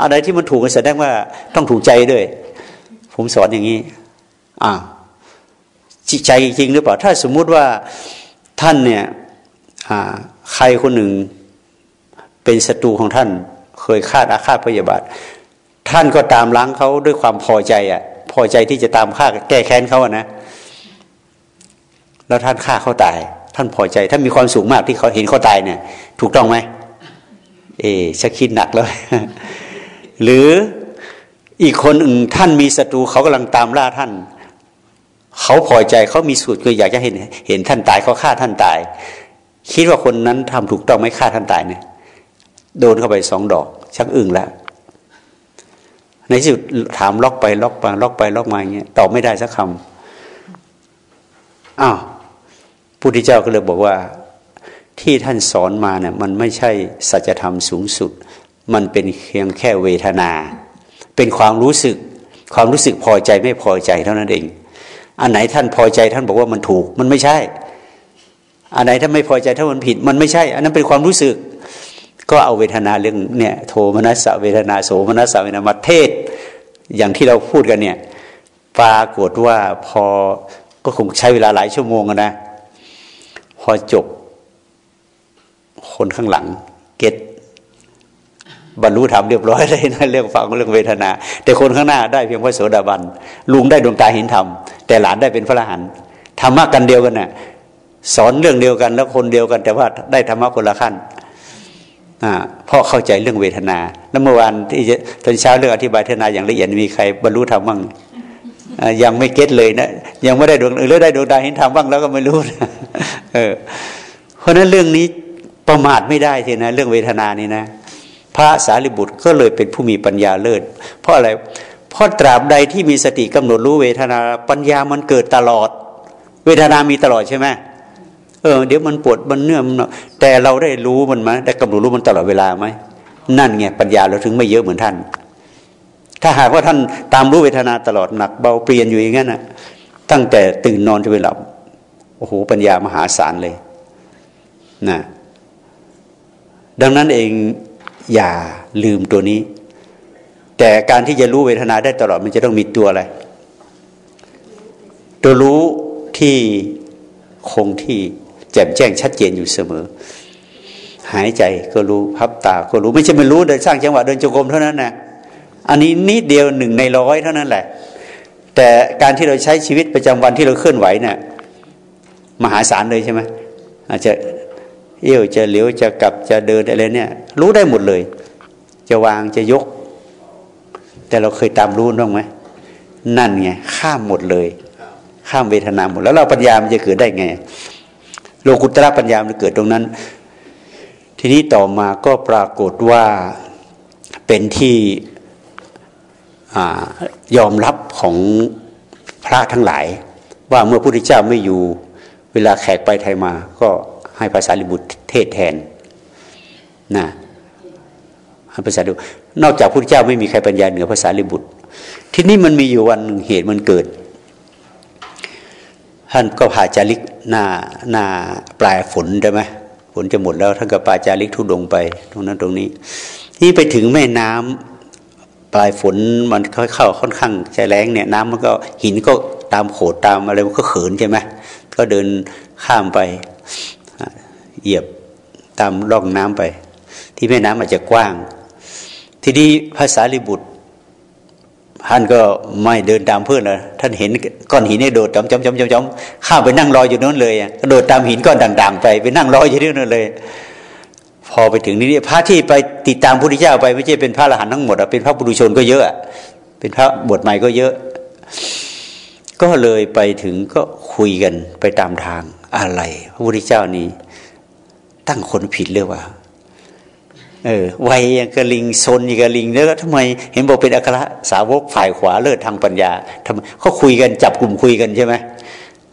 อันไหนที่มันถูกแสดงว่าต้องถูกใจด้วย ผมสอนอย่างนี้อ่าจิตใจจริงหรือเปล่า ถ้าสมมุติว่าท่านเนี่ยใครคนหนึ่งเป็นศัตรูของท่าน เคยฆ่าอาฆาตพยาบาท ท่านก็ตามล้างเขาด้วยความพอใจอะ พอใจที่จะตามฆ่าแก้แค้นเขาอะนะ แล้วท่านฆ่าเขาตาย ท่านพอใจ ท่านมีความสูงมากที่เขาเห็นเขาตายเนี่ย ถูกต้องไหม เอชักคิดหนักเลยหรือ อีกคนอื่นท่านมีศัตรูเขากำลังตามล่าท่าน เขาพอใจเขามีสูตรคืออยากจะเห็นเห็นท่านตายเขาฆ่าท่านตาย คิดว่าคนนั้นทำถูกต้องไม่ฆ่าท่านตายเนี่ยโดนเข้าไปสองดอก ชักอึ้งแล้วในที่สุดถามล็อกไปล็อกมาล็อกไปล็อกมาอย่างเงี้ยตอบไม่ได้สักคำอ้าวพุทธเจ้าก็เลยบอกว่าที่ท่านสอนมาเนี่ยมันไม่ใช่สัจธรรมสูงสุด มันเป็นเพียงแค่เวทนา เป็นความรู้สึก ความรู้สึกพอใจไม่พอใจเท่านั้นเอง อันไหนท่านพอใจท่านบอกว่ามันถูก มันไม่ใช่ อันไหนท่านไม่พอใจถ้ามันผิด มันไม่ใช่ อันนั้นเป็นความรู้สึก ก็เอาเวทนาเรื่องเนี่ยโทมนัสเวทนาโสมนัสเวทนามาเทศ อย่างที่เราพูดกันเนี่ยปรากฏว่าพอก็คงใช้เวลาหลายชั่วโมงนะพอจบคนข้างหลังเก็ต บรรลุธรรมเรียบร้อยเลยนะเรื่องฟังเรื่องเวทนา แต่คนข้างหน้าได้เพียงพระโสดาบันลุงได้ดวงตาเห็นธรรมแต่หลานได้เป็นพระอรหันต์ธรรมะกันเดียวกันนะ่ะสอนเรื่องเดียวกันแล้วคนเดียวกันแต่ว่าได้ธรรมะคนละขั้นเพราะเข้าใจเรื่องเวทนา แล้วเมื่อวานที่ตอนเช้าเรื่องอธิบายเทนาอย่างละเอียดมีใครบรรลุธรรมบ้างยังไม่เก็ตเลยนะยังไม่ได้ดวงหรือได้ดวงตาเห็นธรรมบ้างแล้วก็ไม่รู้นะเออเพราะนั้นเรื่องนี้ประมาทไม่ได้ทีนะเรื่องเวทนานี่นะ พระสารีบุตรก็เลยเป็นผู้มีปัญญาเลิศ เพราะอะไรเพราะตราบใดที่มีสติกำหนดรู้เวทนาปัญญามันเกิดตลอด เวทนามีตลอดใช่ไหมเออเดี๋ยวมันปวดมันเนื่อมันแต่เราได้รู้มันไหมได้กำหนดรู้มันตลอดเวลาไหมนั่นไงปัญญาเราถึงไม่เยอะเหมือนท่าน ถ้าหากว่าท่านตามรู้เวทนาตลอดหนักเบาเปลี่ยนอยู่อย่างนั้นนะตั้งแต่ตื่นนอนจนไปหลับโอ้โหปัญญามหาศาลเลยนะดังนั้นเอง อย่าลืมตัวนี้ แต่การที่จะรู้เวทนาได้ตลอดมันจะต้องมีตัวอะไร ตัวรู้ที่คงที่แจ่มแจ้งชัดเจนอยู่เสมอ หายใจก็รู้พับตาก็รู้ไม่ใช่ไม่รู้เดินสร้างจังหวะเดินจงกรมเท่านั้นนะอันนี้นิดเดียวหนึ่งในร้อยเท่านั้นแหละ แต่การที่เราใช้ชีวิตประจำวันที่เราเคลื่อนไหวเนะี่ยมหาศาลเลยใช่ไหมอาจจะ เอี้ยวจะเหลียวจะกลับจะเดินอะไรเนี่ย รู้ได้หมดเลย จะวางจะยก แต่เราเคยตามรู้บ้างไหมนั่นไงข้ามหมดเลย ข้ามเวทนาหมดแล้วเราปัญญามันจะเกิดได้ไง โลกุตระปัญญามันเกิดตรงนั้น ทีนี้ต่อมาก็ปรากฏว่าเป็นที่ยอมรับของพระทั้งหลาย ว่าเมื่อพระพุทธเจ้าไม่อยู่ เวลาแขกไปไทยมาก็ ให้ภาษาลิบุตรเทศแทนนะให้ภาษาดูนอกจากพระเจ้าไม่มีใครปัญญาเหนือภาษาลิบุตร ที่นี่มันมีอยู่วันเหตุมันเกิด ท่านก็ผ่าจาริกหน้าหน้าปลายฝนใช่ไหมฝนจะหมดแล้วท่านก็ปาจาริกทุดงไป ตรงนั้นตรงนี้ที่ไปถึงแม่น้ำปลายฝนมันค่อยเข้าค่อนข้างใจแรงเนี่ยน้ำมันก็หินก็ตามโขดตามอะไรมันก็เขินใช่ไหมก็เดินข้ามไป เหยียบตามร่องน้ำไป ที่แม่น้ำอาจจะกว้าง ทีนี้ภาษาลิบุตรท่านก็ไม่เดินตามเพื่อนเลยท่านเห็นก้อนหินเนี่ยโดดจอมจอมจอมจอมจอมข้าไปนั่งรออยู่นั้นเลยก็โดดตามหินก้อนด่าง ๆ ไปไปนั่งรออยู่ที่นั่นเลย พอไปถึงนี่พระที่ไปติดตามพระพุทธเจ้าไปไม่ใช่เป็นพระอรหันต์ทั้งหมดอะเป็นพระบุรุชนก็เยอะ เป็นพระบทใหม่ก็เยอะ ก็เลยไปถึงก็คุยกันไปตามทางอะไร พระพุทธเจ้านี้ ตั้งคนผิดเลยว่าเออวัยยังกระลิงโซนยังกระลิงแล้วทำไมเห็นบอกเป็นอัครสาวกฝ่ายขวาเลิศทางปัญญาทำเขาคุยกันจับกลุ่มคุยกันใช่ไหม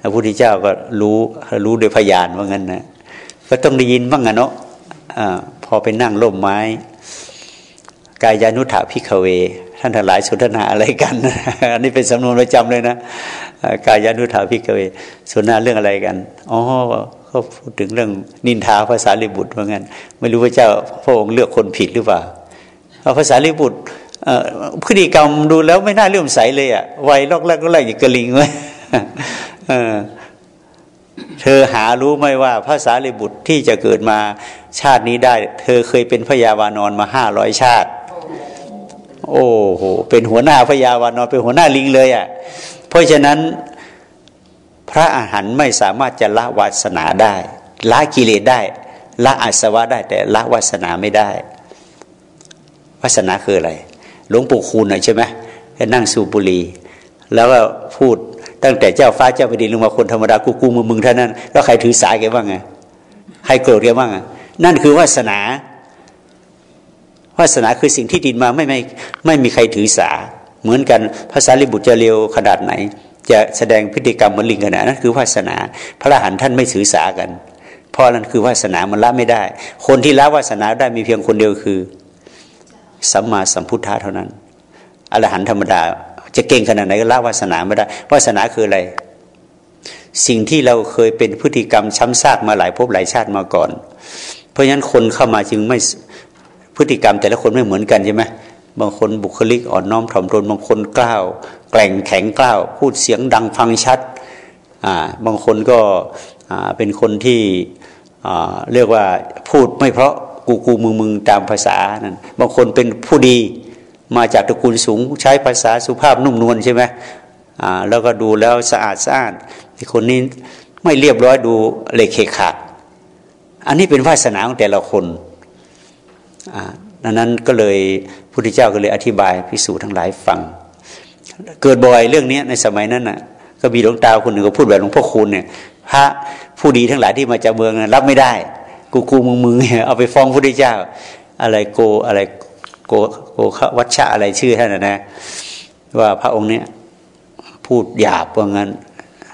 พระพุทธเจ้าก็รู้รู้โดยพยานว่างั้นนะก็ต้องได้ยินบ้างอะเนาะอ่าพอไปนั่งร่มไม้ กายานุถาพิกเวานทั้งหลายสนทนาอะไรกันอันนี้เป็นสำนวนประจำเลยนะกายานุถาพิกเวสนทนาเรื่องอะไรกันอ๋อก็พูดถึงเรื่องนินทาภาษาลิบุตรว่างั้น ไม่รู้ว่าเจ้าพระองค์เลือกคนผิดหรือเปล่าภาษาลิบุตรพฤติกรรมดูแล้วไม่น่าเลื่อมใสเลยอะวัยลอกแรกก็แรกอย่างกระลิงไว้เธอหารู้ไหมว่าภาษาลิบุตรที่จะเกิดมาชาตินี้ได้ เธอเคยเป็นพยาวานอนมาห้าร้อยชาติ โอ้โหเป็นหัวหน้าพยาวานอนเป็นหัวหน้าลิงเลยอะ เพราะฉะนั้นพระอาหารไม่สามารถจะละวาสนาได้ ละกิเลสได้ ละอาสวะได้ แต่ละวาสนาไม่ได้ วาสนาคืออะไรหลวงปู่คูณใช่ไหมนั่งสูบบุหรี่แล้วก็พูดตั้งแต่เจ้าฟ้าเจ้าแผ่นดินลงมาคนธรรมดากูกูมึงมึงเท่านั้น แล้วใครถือสายแกบ้างไงใครโกรธแกบ้างนั่นคือวาสนา วาสนาคือสิ่งที่ดินมาไม่ไม่ไม่มีใครถือสา เหมือนกันภาษาลิบุตรจะเร็วขนาดไหน จะแสดงพฤติกรรมเหมือนลิงขนาดนั้นคือวาสนา พระอรหันต์ท่านไม่ถือสากัน เพราะนั้นคือวาสนามันละไม่ได้ คนที่ละวาสนาได้มีเพียงคนเดียวคือสัมมาสัมพุทธะเท่านั้นอรหันต์ธรรมดา จะเก่งขนาดไหนก็ละวาสนาไม่ได้วาสนาคืออะไร สิ่งที่เราเคยเป็นพฤติกรรมช้ำซากมาหลายภพหลายชาติมาก่อน เพราะฉะนั้นคนเข้ามาจึงไม่ พฤติกรรมแต่ละคนไม่เหมือนกันใช่ไหมบางคนบุคลิกอ่อนน้อมถ่อมตนบางคนกล้าวแกล่งแข็งกล้าว พูดเสียงดังฟังชัดอ่าบางคนก็อ่าเป็นคนที่อ่าเรียกว่าพูดไม่เพราะกูกูมึงมึงตามภาษานั้นบางคนเป็นผู้ดีมาจากตระกูลสูงใช้ภาษาสุภาพนุ่มนวลใช่ไหมอ่าแล้วก็ดูแล้วสะอาดสะอาดคนนี้ไม่เรียบร้อยดูเละเคขาดอันนี้เป็นวาสนาของแต่ละคน ดังนั้นก็เลยพุทธเจ้าก็เลยอธิบายพิสูจน์ทั้งหลายฟัง เกิดบ่อยเรื่องนี้ในสมัยนั้นน่ะ ก็มีหลวงตาคนหนึ่งก็พูดแบบหลวงพ่อคูณเนี่ยพระผู้ดีทั้งหลายที่มาจากเมืองรับไม่ได้ กูกูมึงมึงเอาไปฟ้องพระพุทธเจ้า อะไรโกอะไรโกโกวัชชะอะไรชื่อท่านนะ ว่าพระองค์เนี้ยพูดหยาบว่างั้น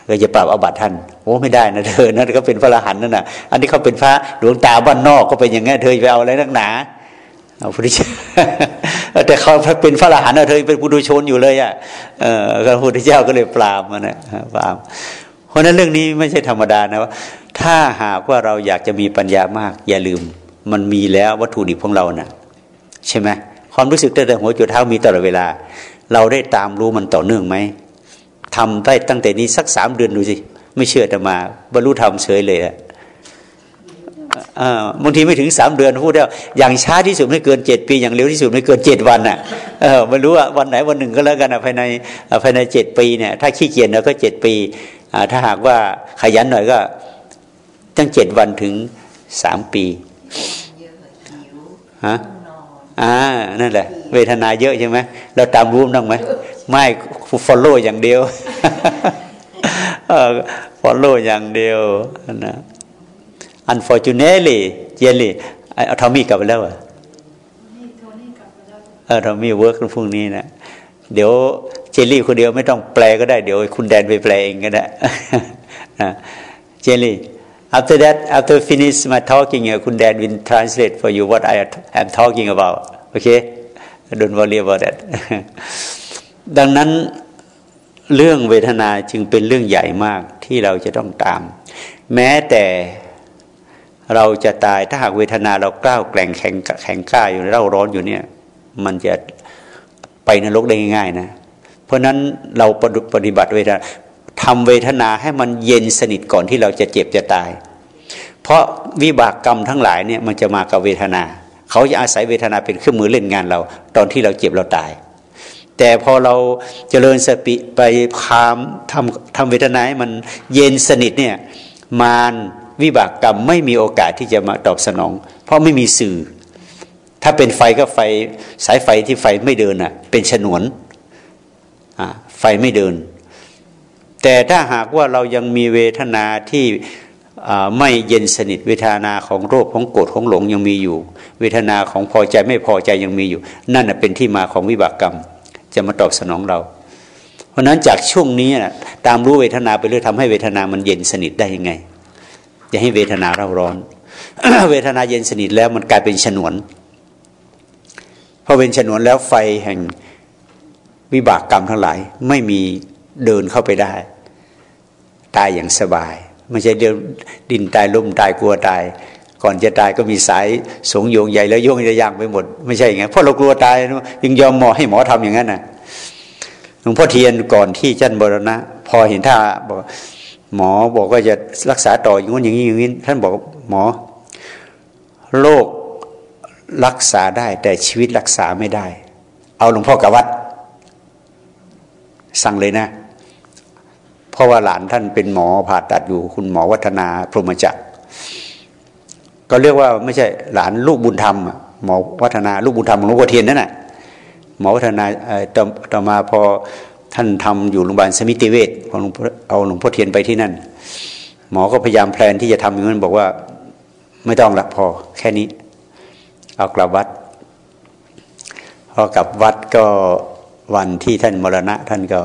ก็จะปรับอาบัติท่านโอ้ไม่ได้นะเธอนั่นก็เป็นพระอรหันต์นั่นน่ะ อันนี้เขาเป็นพระหลวงตาบ้านนอกก็เป็นอย่างงี้เธอไปเอาอะไรนักหนา เอาพุทธเจ้าแต่เขาเป็นพระอรหันต์เธอเป็นปุถุชนอยู่เลยอะเออพระพุทธเจ้าก็เลยปรามมันนะปรามเพราะนั้นเรื่องนี้ไม่ใช่ธรรมดานะว่า ถ้าหากว่าเราอยากจะมีปัญญามาก อย่าลืม มันมีแล้ววัตถุดิบของเรานะ่ะ ใช่ไหมความรู้สึกตั้งแต่หัวจุดเท้ามีตลอดเวลา เราได้ตามรู้มันต่อเนื่องไหมทำได้ตั้งแต่นี้สักสามเดือนดูสิไม่เชื่อแต่มาบรรลุธรรมเฉยเลยอะ บางทีไม่ถึงสามเดือนพูดได้อย่างช้าที่สุดไม่เกินเจ็ดปี อย่างเร็วที่สุดไม่เกินเจ็ดวันอะเออไม่รู้ว่าวันไหนวันหนึ่งก็แล้วกันภายในภายในเจ็ดปีเนี่ยถ้าขี้เกียจเราก็เจ็ดปีถ้าหากว่าขยันหน่อยก็ตั้งเจ็ดวันถึงสามปีฮะอ่านั่นแหละ เวทนาเยอะใช่ไหมเราตามรู้ต้งไหมไม่ follow อย่างเดียว follow อย่างเดียวนะ unfortunately เจลลี่เอาทอมมี่กลับไปแล้วเหรอเออทอมมี่ work พรุ่งนี้นะเดี๋ยวเจลลี่คนเดียวไม่ต้องแปลก็ได้เดี๋ยวคุณแดนไปแปลเองก็ได้เจลลี่ after that after finish my talking คุณแดน will translate for you what I am talking about okay don't worry about that ดังนั้นเรื่องเวทนาจึงเป็นเรื่องใหญ่มากที่เราจะต้องตาม แม้แต่ เราจะตายถ้าหากเวทนาเรากล้าวแกล่งแข็งแข็งกล้าอยู่เร่าร้อนอยู่เนี่ย มันจะไปนรกได้ง่ายนะ เพราะนั้นเราปฏิบัติเวทนาทำเวทนาให้มันเย็นสนิทก่อนที่เราจะเจ็บจะตาย เพราะวิบากกรรมทั้งหลายเนี่ยมันจะมากับเวทนา เขาจะอาศัยเวทนาเป็นเครื่องมือเล่นงานเรา ตอนที่เราเจ็บเราตาย แต่พอเราเจริญสติไปพามทำทำเวทนาให้มันเย็นสนิทเนี่ยมาร วิบากกรรมไม่มีโอกาสที่จะมาตอบสนอง เพราะไม่มีสื่อ ถ้าเป็นไฟก็ไฟสายไฟที่ไฟไม่เดินอะ เป็นฉนวนไฟไม่เดิน แต่ถ้าหากว่าเรายังมีเวทนาที่ไม่เย็นสนิทเวทนาของโรคของโกรธของหลงยังมีอยู่ เวทนาของพอใจไม่พอใจยังมีอยู่ นั่นเป็นที่มาของวิบากกรรม จะมาตอบสนองเรา เพราะนั้นจากช่วงนี้นะตามรู้เวทนาไปเรื่อยทำให้เวทนามันเย็นสนิทได้ยังไง อย่าให้เวทนาเราร้อน เวทนาเย็นสนิทแล้วมันกลายเป็นฉนวนพอเป็นฉนวนแล้วไฟแห่งวิบากกรรมทั้งหลาย ไม่มีเดินเข้าไปได้ ตายอย่างสบายไม่ใช่เดินดินตายล่มตายกลัวตาย ก่อนจะตายก็มีสายสงโยงใหญ่แล้วโยงจะย่างไปหมด ไม่ใช่อย่างงี้เพราะเรากลัวตายยังยอมหมอให้หมอทำอย่างนั้นนะหลวงพ่อเทียนก่อนที่จันบรณะ พอเห็นท่าบอก หมอบอกว่าจะรักษาต่ออย่างนี้นอย่างนี้อย่างนี้ท่านบอกหมอโรครักษาได้ แต่ชีวิตรักษาไม่ได้ เอาหลวงพ่อกวัด สั่งเลยนะ เพราะว่าหลานท่านเป็นหมอผ่าตัดอยู่คุณหมอวัฒนาพรหมจักรก็เรียกว่าไม่ใช่หลานลูกบุญธรรมหมอวัฒนาลูกบุญธรรมของหลวงพ่อเทียนนั่นแหะหมอวัฒนาต่อมาพอ ท่านทำอยู่โรงพยาบาลสมิติเวชเอาหลวงพ่อเอาหลวงพ่อเทียนไปที่นั่น หมอก็พยายามแพลนที่จะทำอย่างนั้นบอกว่า ไม่ต้องละพอแค่นี้ เอากลับวัดพอกลับวัดก็วันที่ท่านมรณะ ท่านก็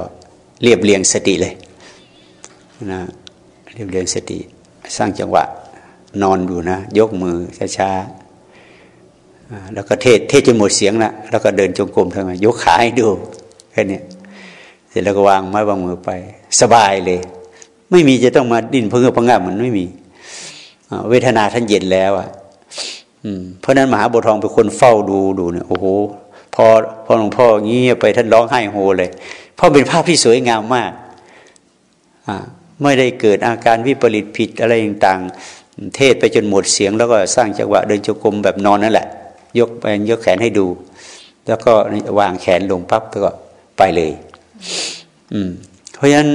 เรียบเรียงสติเลยนะเรียบเรียงสติ สร้างจังหวะนอนอยู่นะ ยกมือช้าๆแล้วก็เทศเทศจนหมดเสียงละแล้วก็เดินจงกรมทำไมยกขาให้ดูแค่นี้ ร็จแล้วก็วางไม้วางมือไป สบายเลย ไม่มีจะต้องมาดิ้นเพื่อพังงามันไม่มีเวทนาท่านเย็นแล้วอะเพราะนั้นมหาบุทองเป็นคนเฝ้าดูดูเนี่ยโอ้โหพอพอหลวงพ่อเงี้ยไปท่านร้องไห้โฮเลยเพราะเป็นภาพที่สวยงามมากอ่าไม่ได้เกิดอาการวิปริตผิดอะไรต่างๆ เทศไปจนหมดเสียง แล้วก็สร้างจังหวะเดินจงกรมแบบนอนนั่นแหละ ยกไปยกแขนให้ดู แล้วก็วางแขนลงปั๊บแล้วก็ไปเลย เพราะฉะนั้น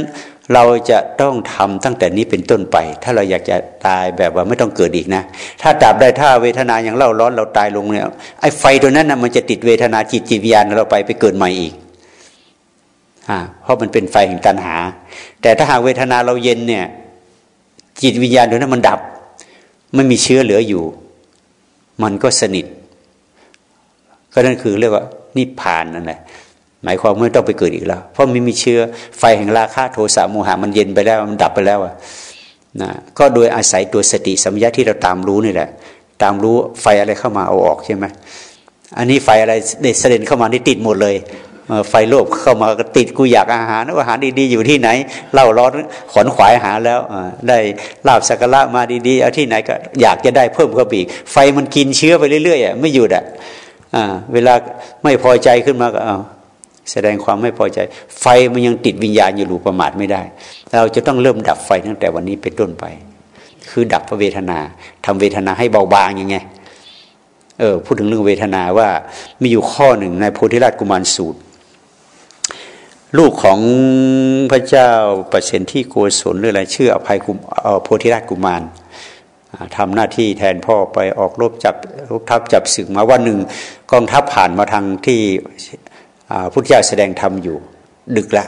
เราจะต้องทำตั้งแต่นี้เป็นต้นไป ถ้าเราอยากจะตายแบบว่าไม่ต้องเกิดอีกนะ ถ้าตราบได้ถ้าเวทนาอย่างเล่าร้อนเราตายลงเนี่ยไอ้ไฟตัวนั้นนะมันจะติดเวทนาจิตจิตวิญญาณเราไปไปเกิดใหม่อีกอ่าเพราะมันเป็นไฟแห่งตัณหา แต่ถ้าหากเวทนาเราเย็นเนี่ย จิตวิญญาณตัวนั้นมันดับ ไม่มีเชื้อเหลืออยู่ มันก็สนิท ก็นั่นคือเรียกว่านิพพานนั่นแหละ หมายความว่าต้องไปเกิดอีกแล้ว เพราะไม่มีเชื้อไฟแห่งราคะโทสะโมหะมันเย็นไปแล้วมันดับไปแล้วนะก็โดยอาศัยตัวสติสัมยาที่เราตามรู้นี่แหละ ตามรู้ไฟอะไรเข้ามาเอาออกใช่ไหมอันนี้ไฟอะไรเด็ดเสด็จเข้ามานี่ติดหมดเลยไฟโลภเข้ามาก็ติดกูอยากอาหารอาหารดีๆอยู่ที่ไหนเล่าร้อนขวนขวายหาแล้วได้ลาบสักการะมาดีๆเอาที่ไหนก็อยากจะได้เพิ่มเข้าไปอีกไฟมันกินเชื้อไปเรื่อยๆไม่หยุดอะเวลาไม่พอใจขึ้นมาก็เอา แสดงความไม่พอใจ ไฟมันยังติดวิญญาณอยู่หลูประมาทไม่ได้ เราจะต้องเริ่มดับไฟตั้งแต่วันนี้เป็นต้นไป คือดับเวทนาทำเวทนาให้เบาบางยังไงเออพูดถึงเรื่องเวทนาว่ามีอยู่ข้อหนึ่งในโพธิราชกุมารสูตร ลูกของพระเจ้าประเสนที่โกศลหรืออะไรชื่ออภัยกุมโพธิราชกุมารทำหน้าที่แทนพ่อไปออกรบจับรบทัพจับศึกมาวันหนึ่งกองทัพผ่านมาทางที่ พุทธเจ้าแสดงธรรมอยู่ ดึกละ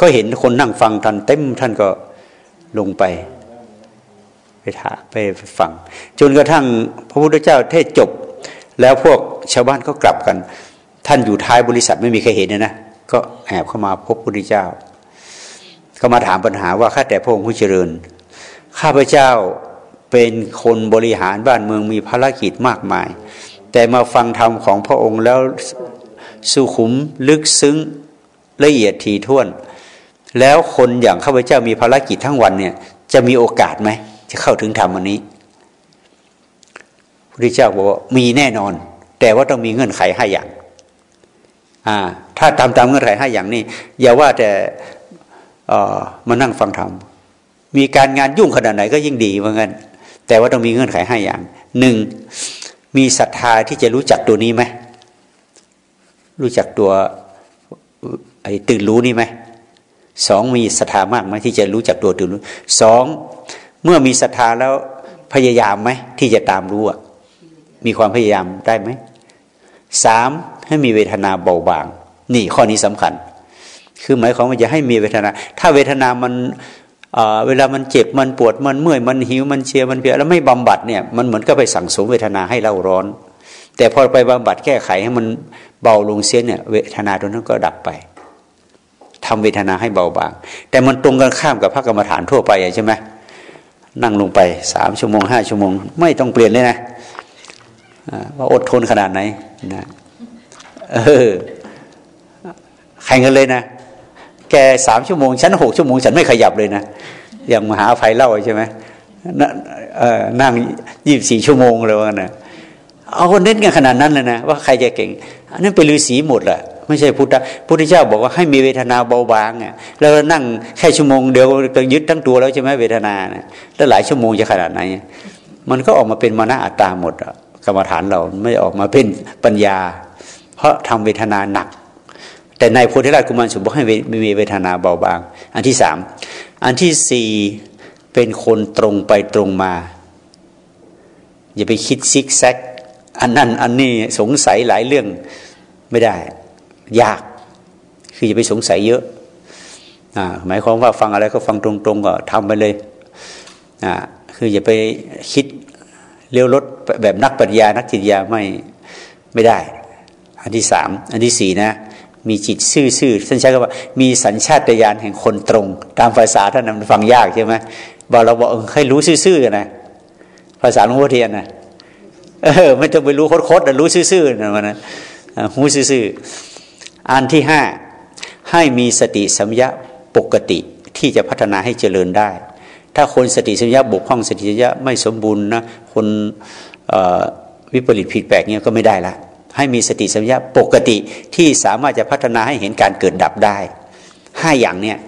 ก็เห็นคนนั่งฟังท่านเต็มท่านก็ลงไปไปถาไปฟัง จนกระทั่งพระพุทธเจ้าเทศจบ แล้วพวกชาวบ้านก็กลับกัน ท่านอยู่ท้ายบริษัทไม่มีใครเห็นนะนะก็แอบเข้ามาพบพระพุทธเจ้า ก็มาถามปัญหาว่าข้าแต่พระองค์ผู้เจริญ ข้าพเจ้าเป็นคนบริหารบ้านเมืองมีภารกิจมากมาย แต่มาฟังธรรมของพระองค์แล้ว สุขุมลึกซึ้งละเอียดถี่วน แล้วคนอย่างข้าพเจ้ามีภารกิจทั้งวันเนี่ย จะมีโอกาสไหมจะเข้าถึงธรรมวันนี้พระเจ้าบอกว่ามีแน่นอน แต่ว่าต้องมีเงื่อนไขห้าอย่าง อ่า ถ้าตามตามเงื่อนไขห้าอย่างนี้อย่าว่าแต่มานั่งฟังธรรมมีการงานยุ่งขนาดไหนก็ยิ่งดีเหมือนกันแต่ว่าต้องมีเงื่อนไขห้าอย่างหนึ่งมีศรัทธาที่จะรู้จักตัวนี้ไหม รู้จักตัวไอ้ตื่นรู้นี่ไหมสองมีศรัทธามากไหมที่จะรู้จักตัวตื่นรู้สองเมื่อมีศรัทธาแล้วพยายามไหมที่จะตามรู้อะมีความพยายามได้ไหมสามให้มีเวทนาเบาบาง นี่ข้อนี้สำคัญ คือหมายความว่าจะให้มีเวทนา ถ้าเวทนามันเวลามันเจ็บมันปวดมันเมื่อยมันหิวมันเชียมันเพียแล้วไม่บำบัดเนี่ยมันเหมือนก็ไปสั่งสมเวทนาให้เราร้อน แต่พอไปบำบัดแก้ไขให้มัน เบาลงเสียเนี่ยเวทนาตัวนั้นก็ดับไปทำเวทนาให้เบาบาง แต่มันตรงกันข้ามกับพระกรรมฐานทั่วไปใช่ไหมนั่งลงไปสามชั่วโมงห้าชั่วโมง ไม่ต้องเปลี่ยนเลยนะว่าอดทนขนาดไหนนะเออแข่งกันเลยนะ แกสามชั่วโมงฉันหกชั่วโมง ฉันไม่ขยับเลยนะอย่างมหาภัยเล่าใช่ไหมนั่งยี่บสี่ชั่วโมงเลยว่านะเอาคนเน้นกันขนาดนั้นเลยนะว่าใครจะเก่ง อันนั้นเป็นฤาษีหมดแหละไม่ใช่พุทธพุทธเจ้าบอกว่าให้มีเวทนาเบาบางเนี่ยแล้วนั่งแค่ชั่วโมงเดียวก็ยึดทั้งตัวแล้วใช่ไหมเวทนาเนี่ยแล้วหลายชั่วโมงจะขนาดไหนมันก็ออกมาเป็นมานะอัตตาหมดกรรมฐานเราไม่ออกมาเป็นปัญญา เพราะทำเวทนาหนัก แต่ในโพธิราชกุมารสุบอกให้มีเวทนาเบาบาง อันที่สามอันที่สี่เป็นคนตรงไปตรงมา อย่าไปคิดซิกแซก อันนั้นอันนี้สงสัยหลายเรื่องไม่ได้ ยาก คืออย่าไปสงสัยเยอะอ่าหมายความว่าฟังอะไรก็ฟังตรงๆก็ทำไปเลยอ่าคืออย่าไปคิดเลี้ยวรถแบบนักปัญญานักจิตยาไม่ไม่ได้ อันที่สามอันที่สี่นะ มีจิตซื่อๆท่านใช้คำว่า มีสัญชาตญาณแห่งคนตรง ตามภาษาท่านมันฟังยากใช่ไหมบอกเราบอกให้รู้ซื่อๆนะภาษาหลวงพ่อเทียนนะ เออ ไม่ต้องไปรู้โคตรๆรู้ซื่อๆนะมันนะหูซื่อๆอันที่ห้าให้มีสติสัมยาปกติที่จะพัฒนาให้เจริญได้ ถ้าคนสติสัมยาบกพร่องสติสัมยาไม่สมบูรณ์นะคนวิปริตผิดแปลกเนี้ยก็ไม่ได้ละให้มีสติสัมยาปกติที่สามารถจะพัฒนาให้เห็นการเกิดดับได้ห้าอย่างเนี้ย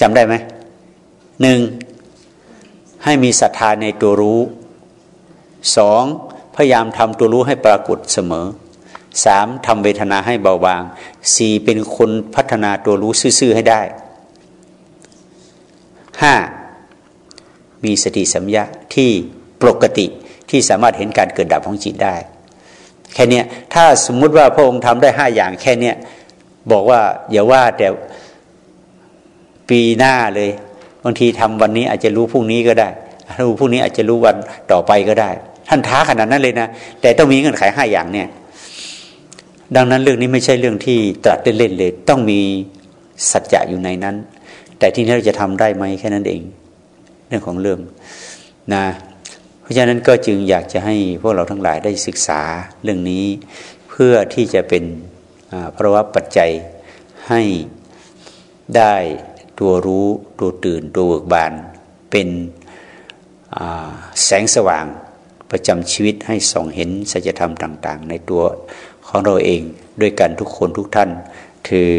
จำได้ไหมหนึ่งให้มีศรัทธาในตัวรู้ สองพยายามทำตัวรู้ให้ปรากฏเสมอสามทำเวทนาให้เบาบางสี่เป็นคนพัฒนาตัวรู้ซื่อๆให้ได้ห้ามีสติสัมยาที่ปกติที่สามารถเห็นการเกิดดับของจิตได้ แค่นี้ถ้าสมมุติว่าพระองค์ทำได้ห้าอย่างแค่นี้บอกว่าอย่าว่าแต่ปีหน้าเลยบางทีทำวันนี้อาจจะรู้พรุ่งนี้ก็ได้รู้พรุ่งนี้อาจจะรู้วันต่อไปก็ได้ ท่านท้าขนาดนั้นเลยนะ แต่ต้องมีเงื่อนไขห้าอย่างเนี่ย ดังนั้นเรื่องนี้ไม่ใช่เรื่องที่ตรัสเล่นๆเลย ต้องมีสัจจะอยู่ในนั้น แต่ที่นี้เราจะทำได้ไหมแค่นั้นเอง เรื่องของเรื่องนะ เพราะฉะนั้นก็จึงอยากจะให้พวกเราทั้งหลายได้ศึกษาเรื่องนี้ เพื่อที่จะเป็นเพราะว่าปัจจัยให้ได้ตัวรู้ตัวตื่นตัวเบิกบานเป็นแสงสว่าง ประจำชีวิตให้ส่องเห็นสัจธรรมต่าง ๆ ในตัวของเราเองด้วยกันทุกคนทุกท่าน คือ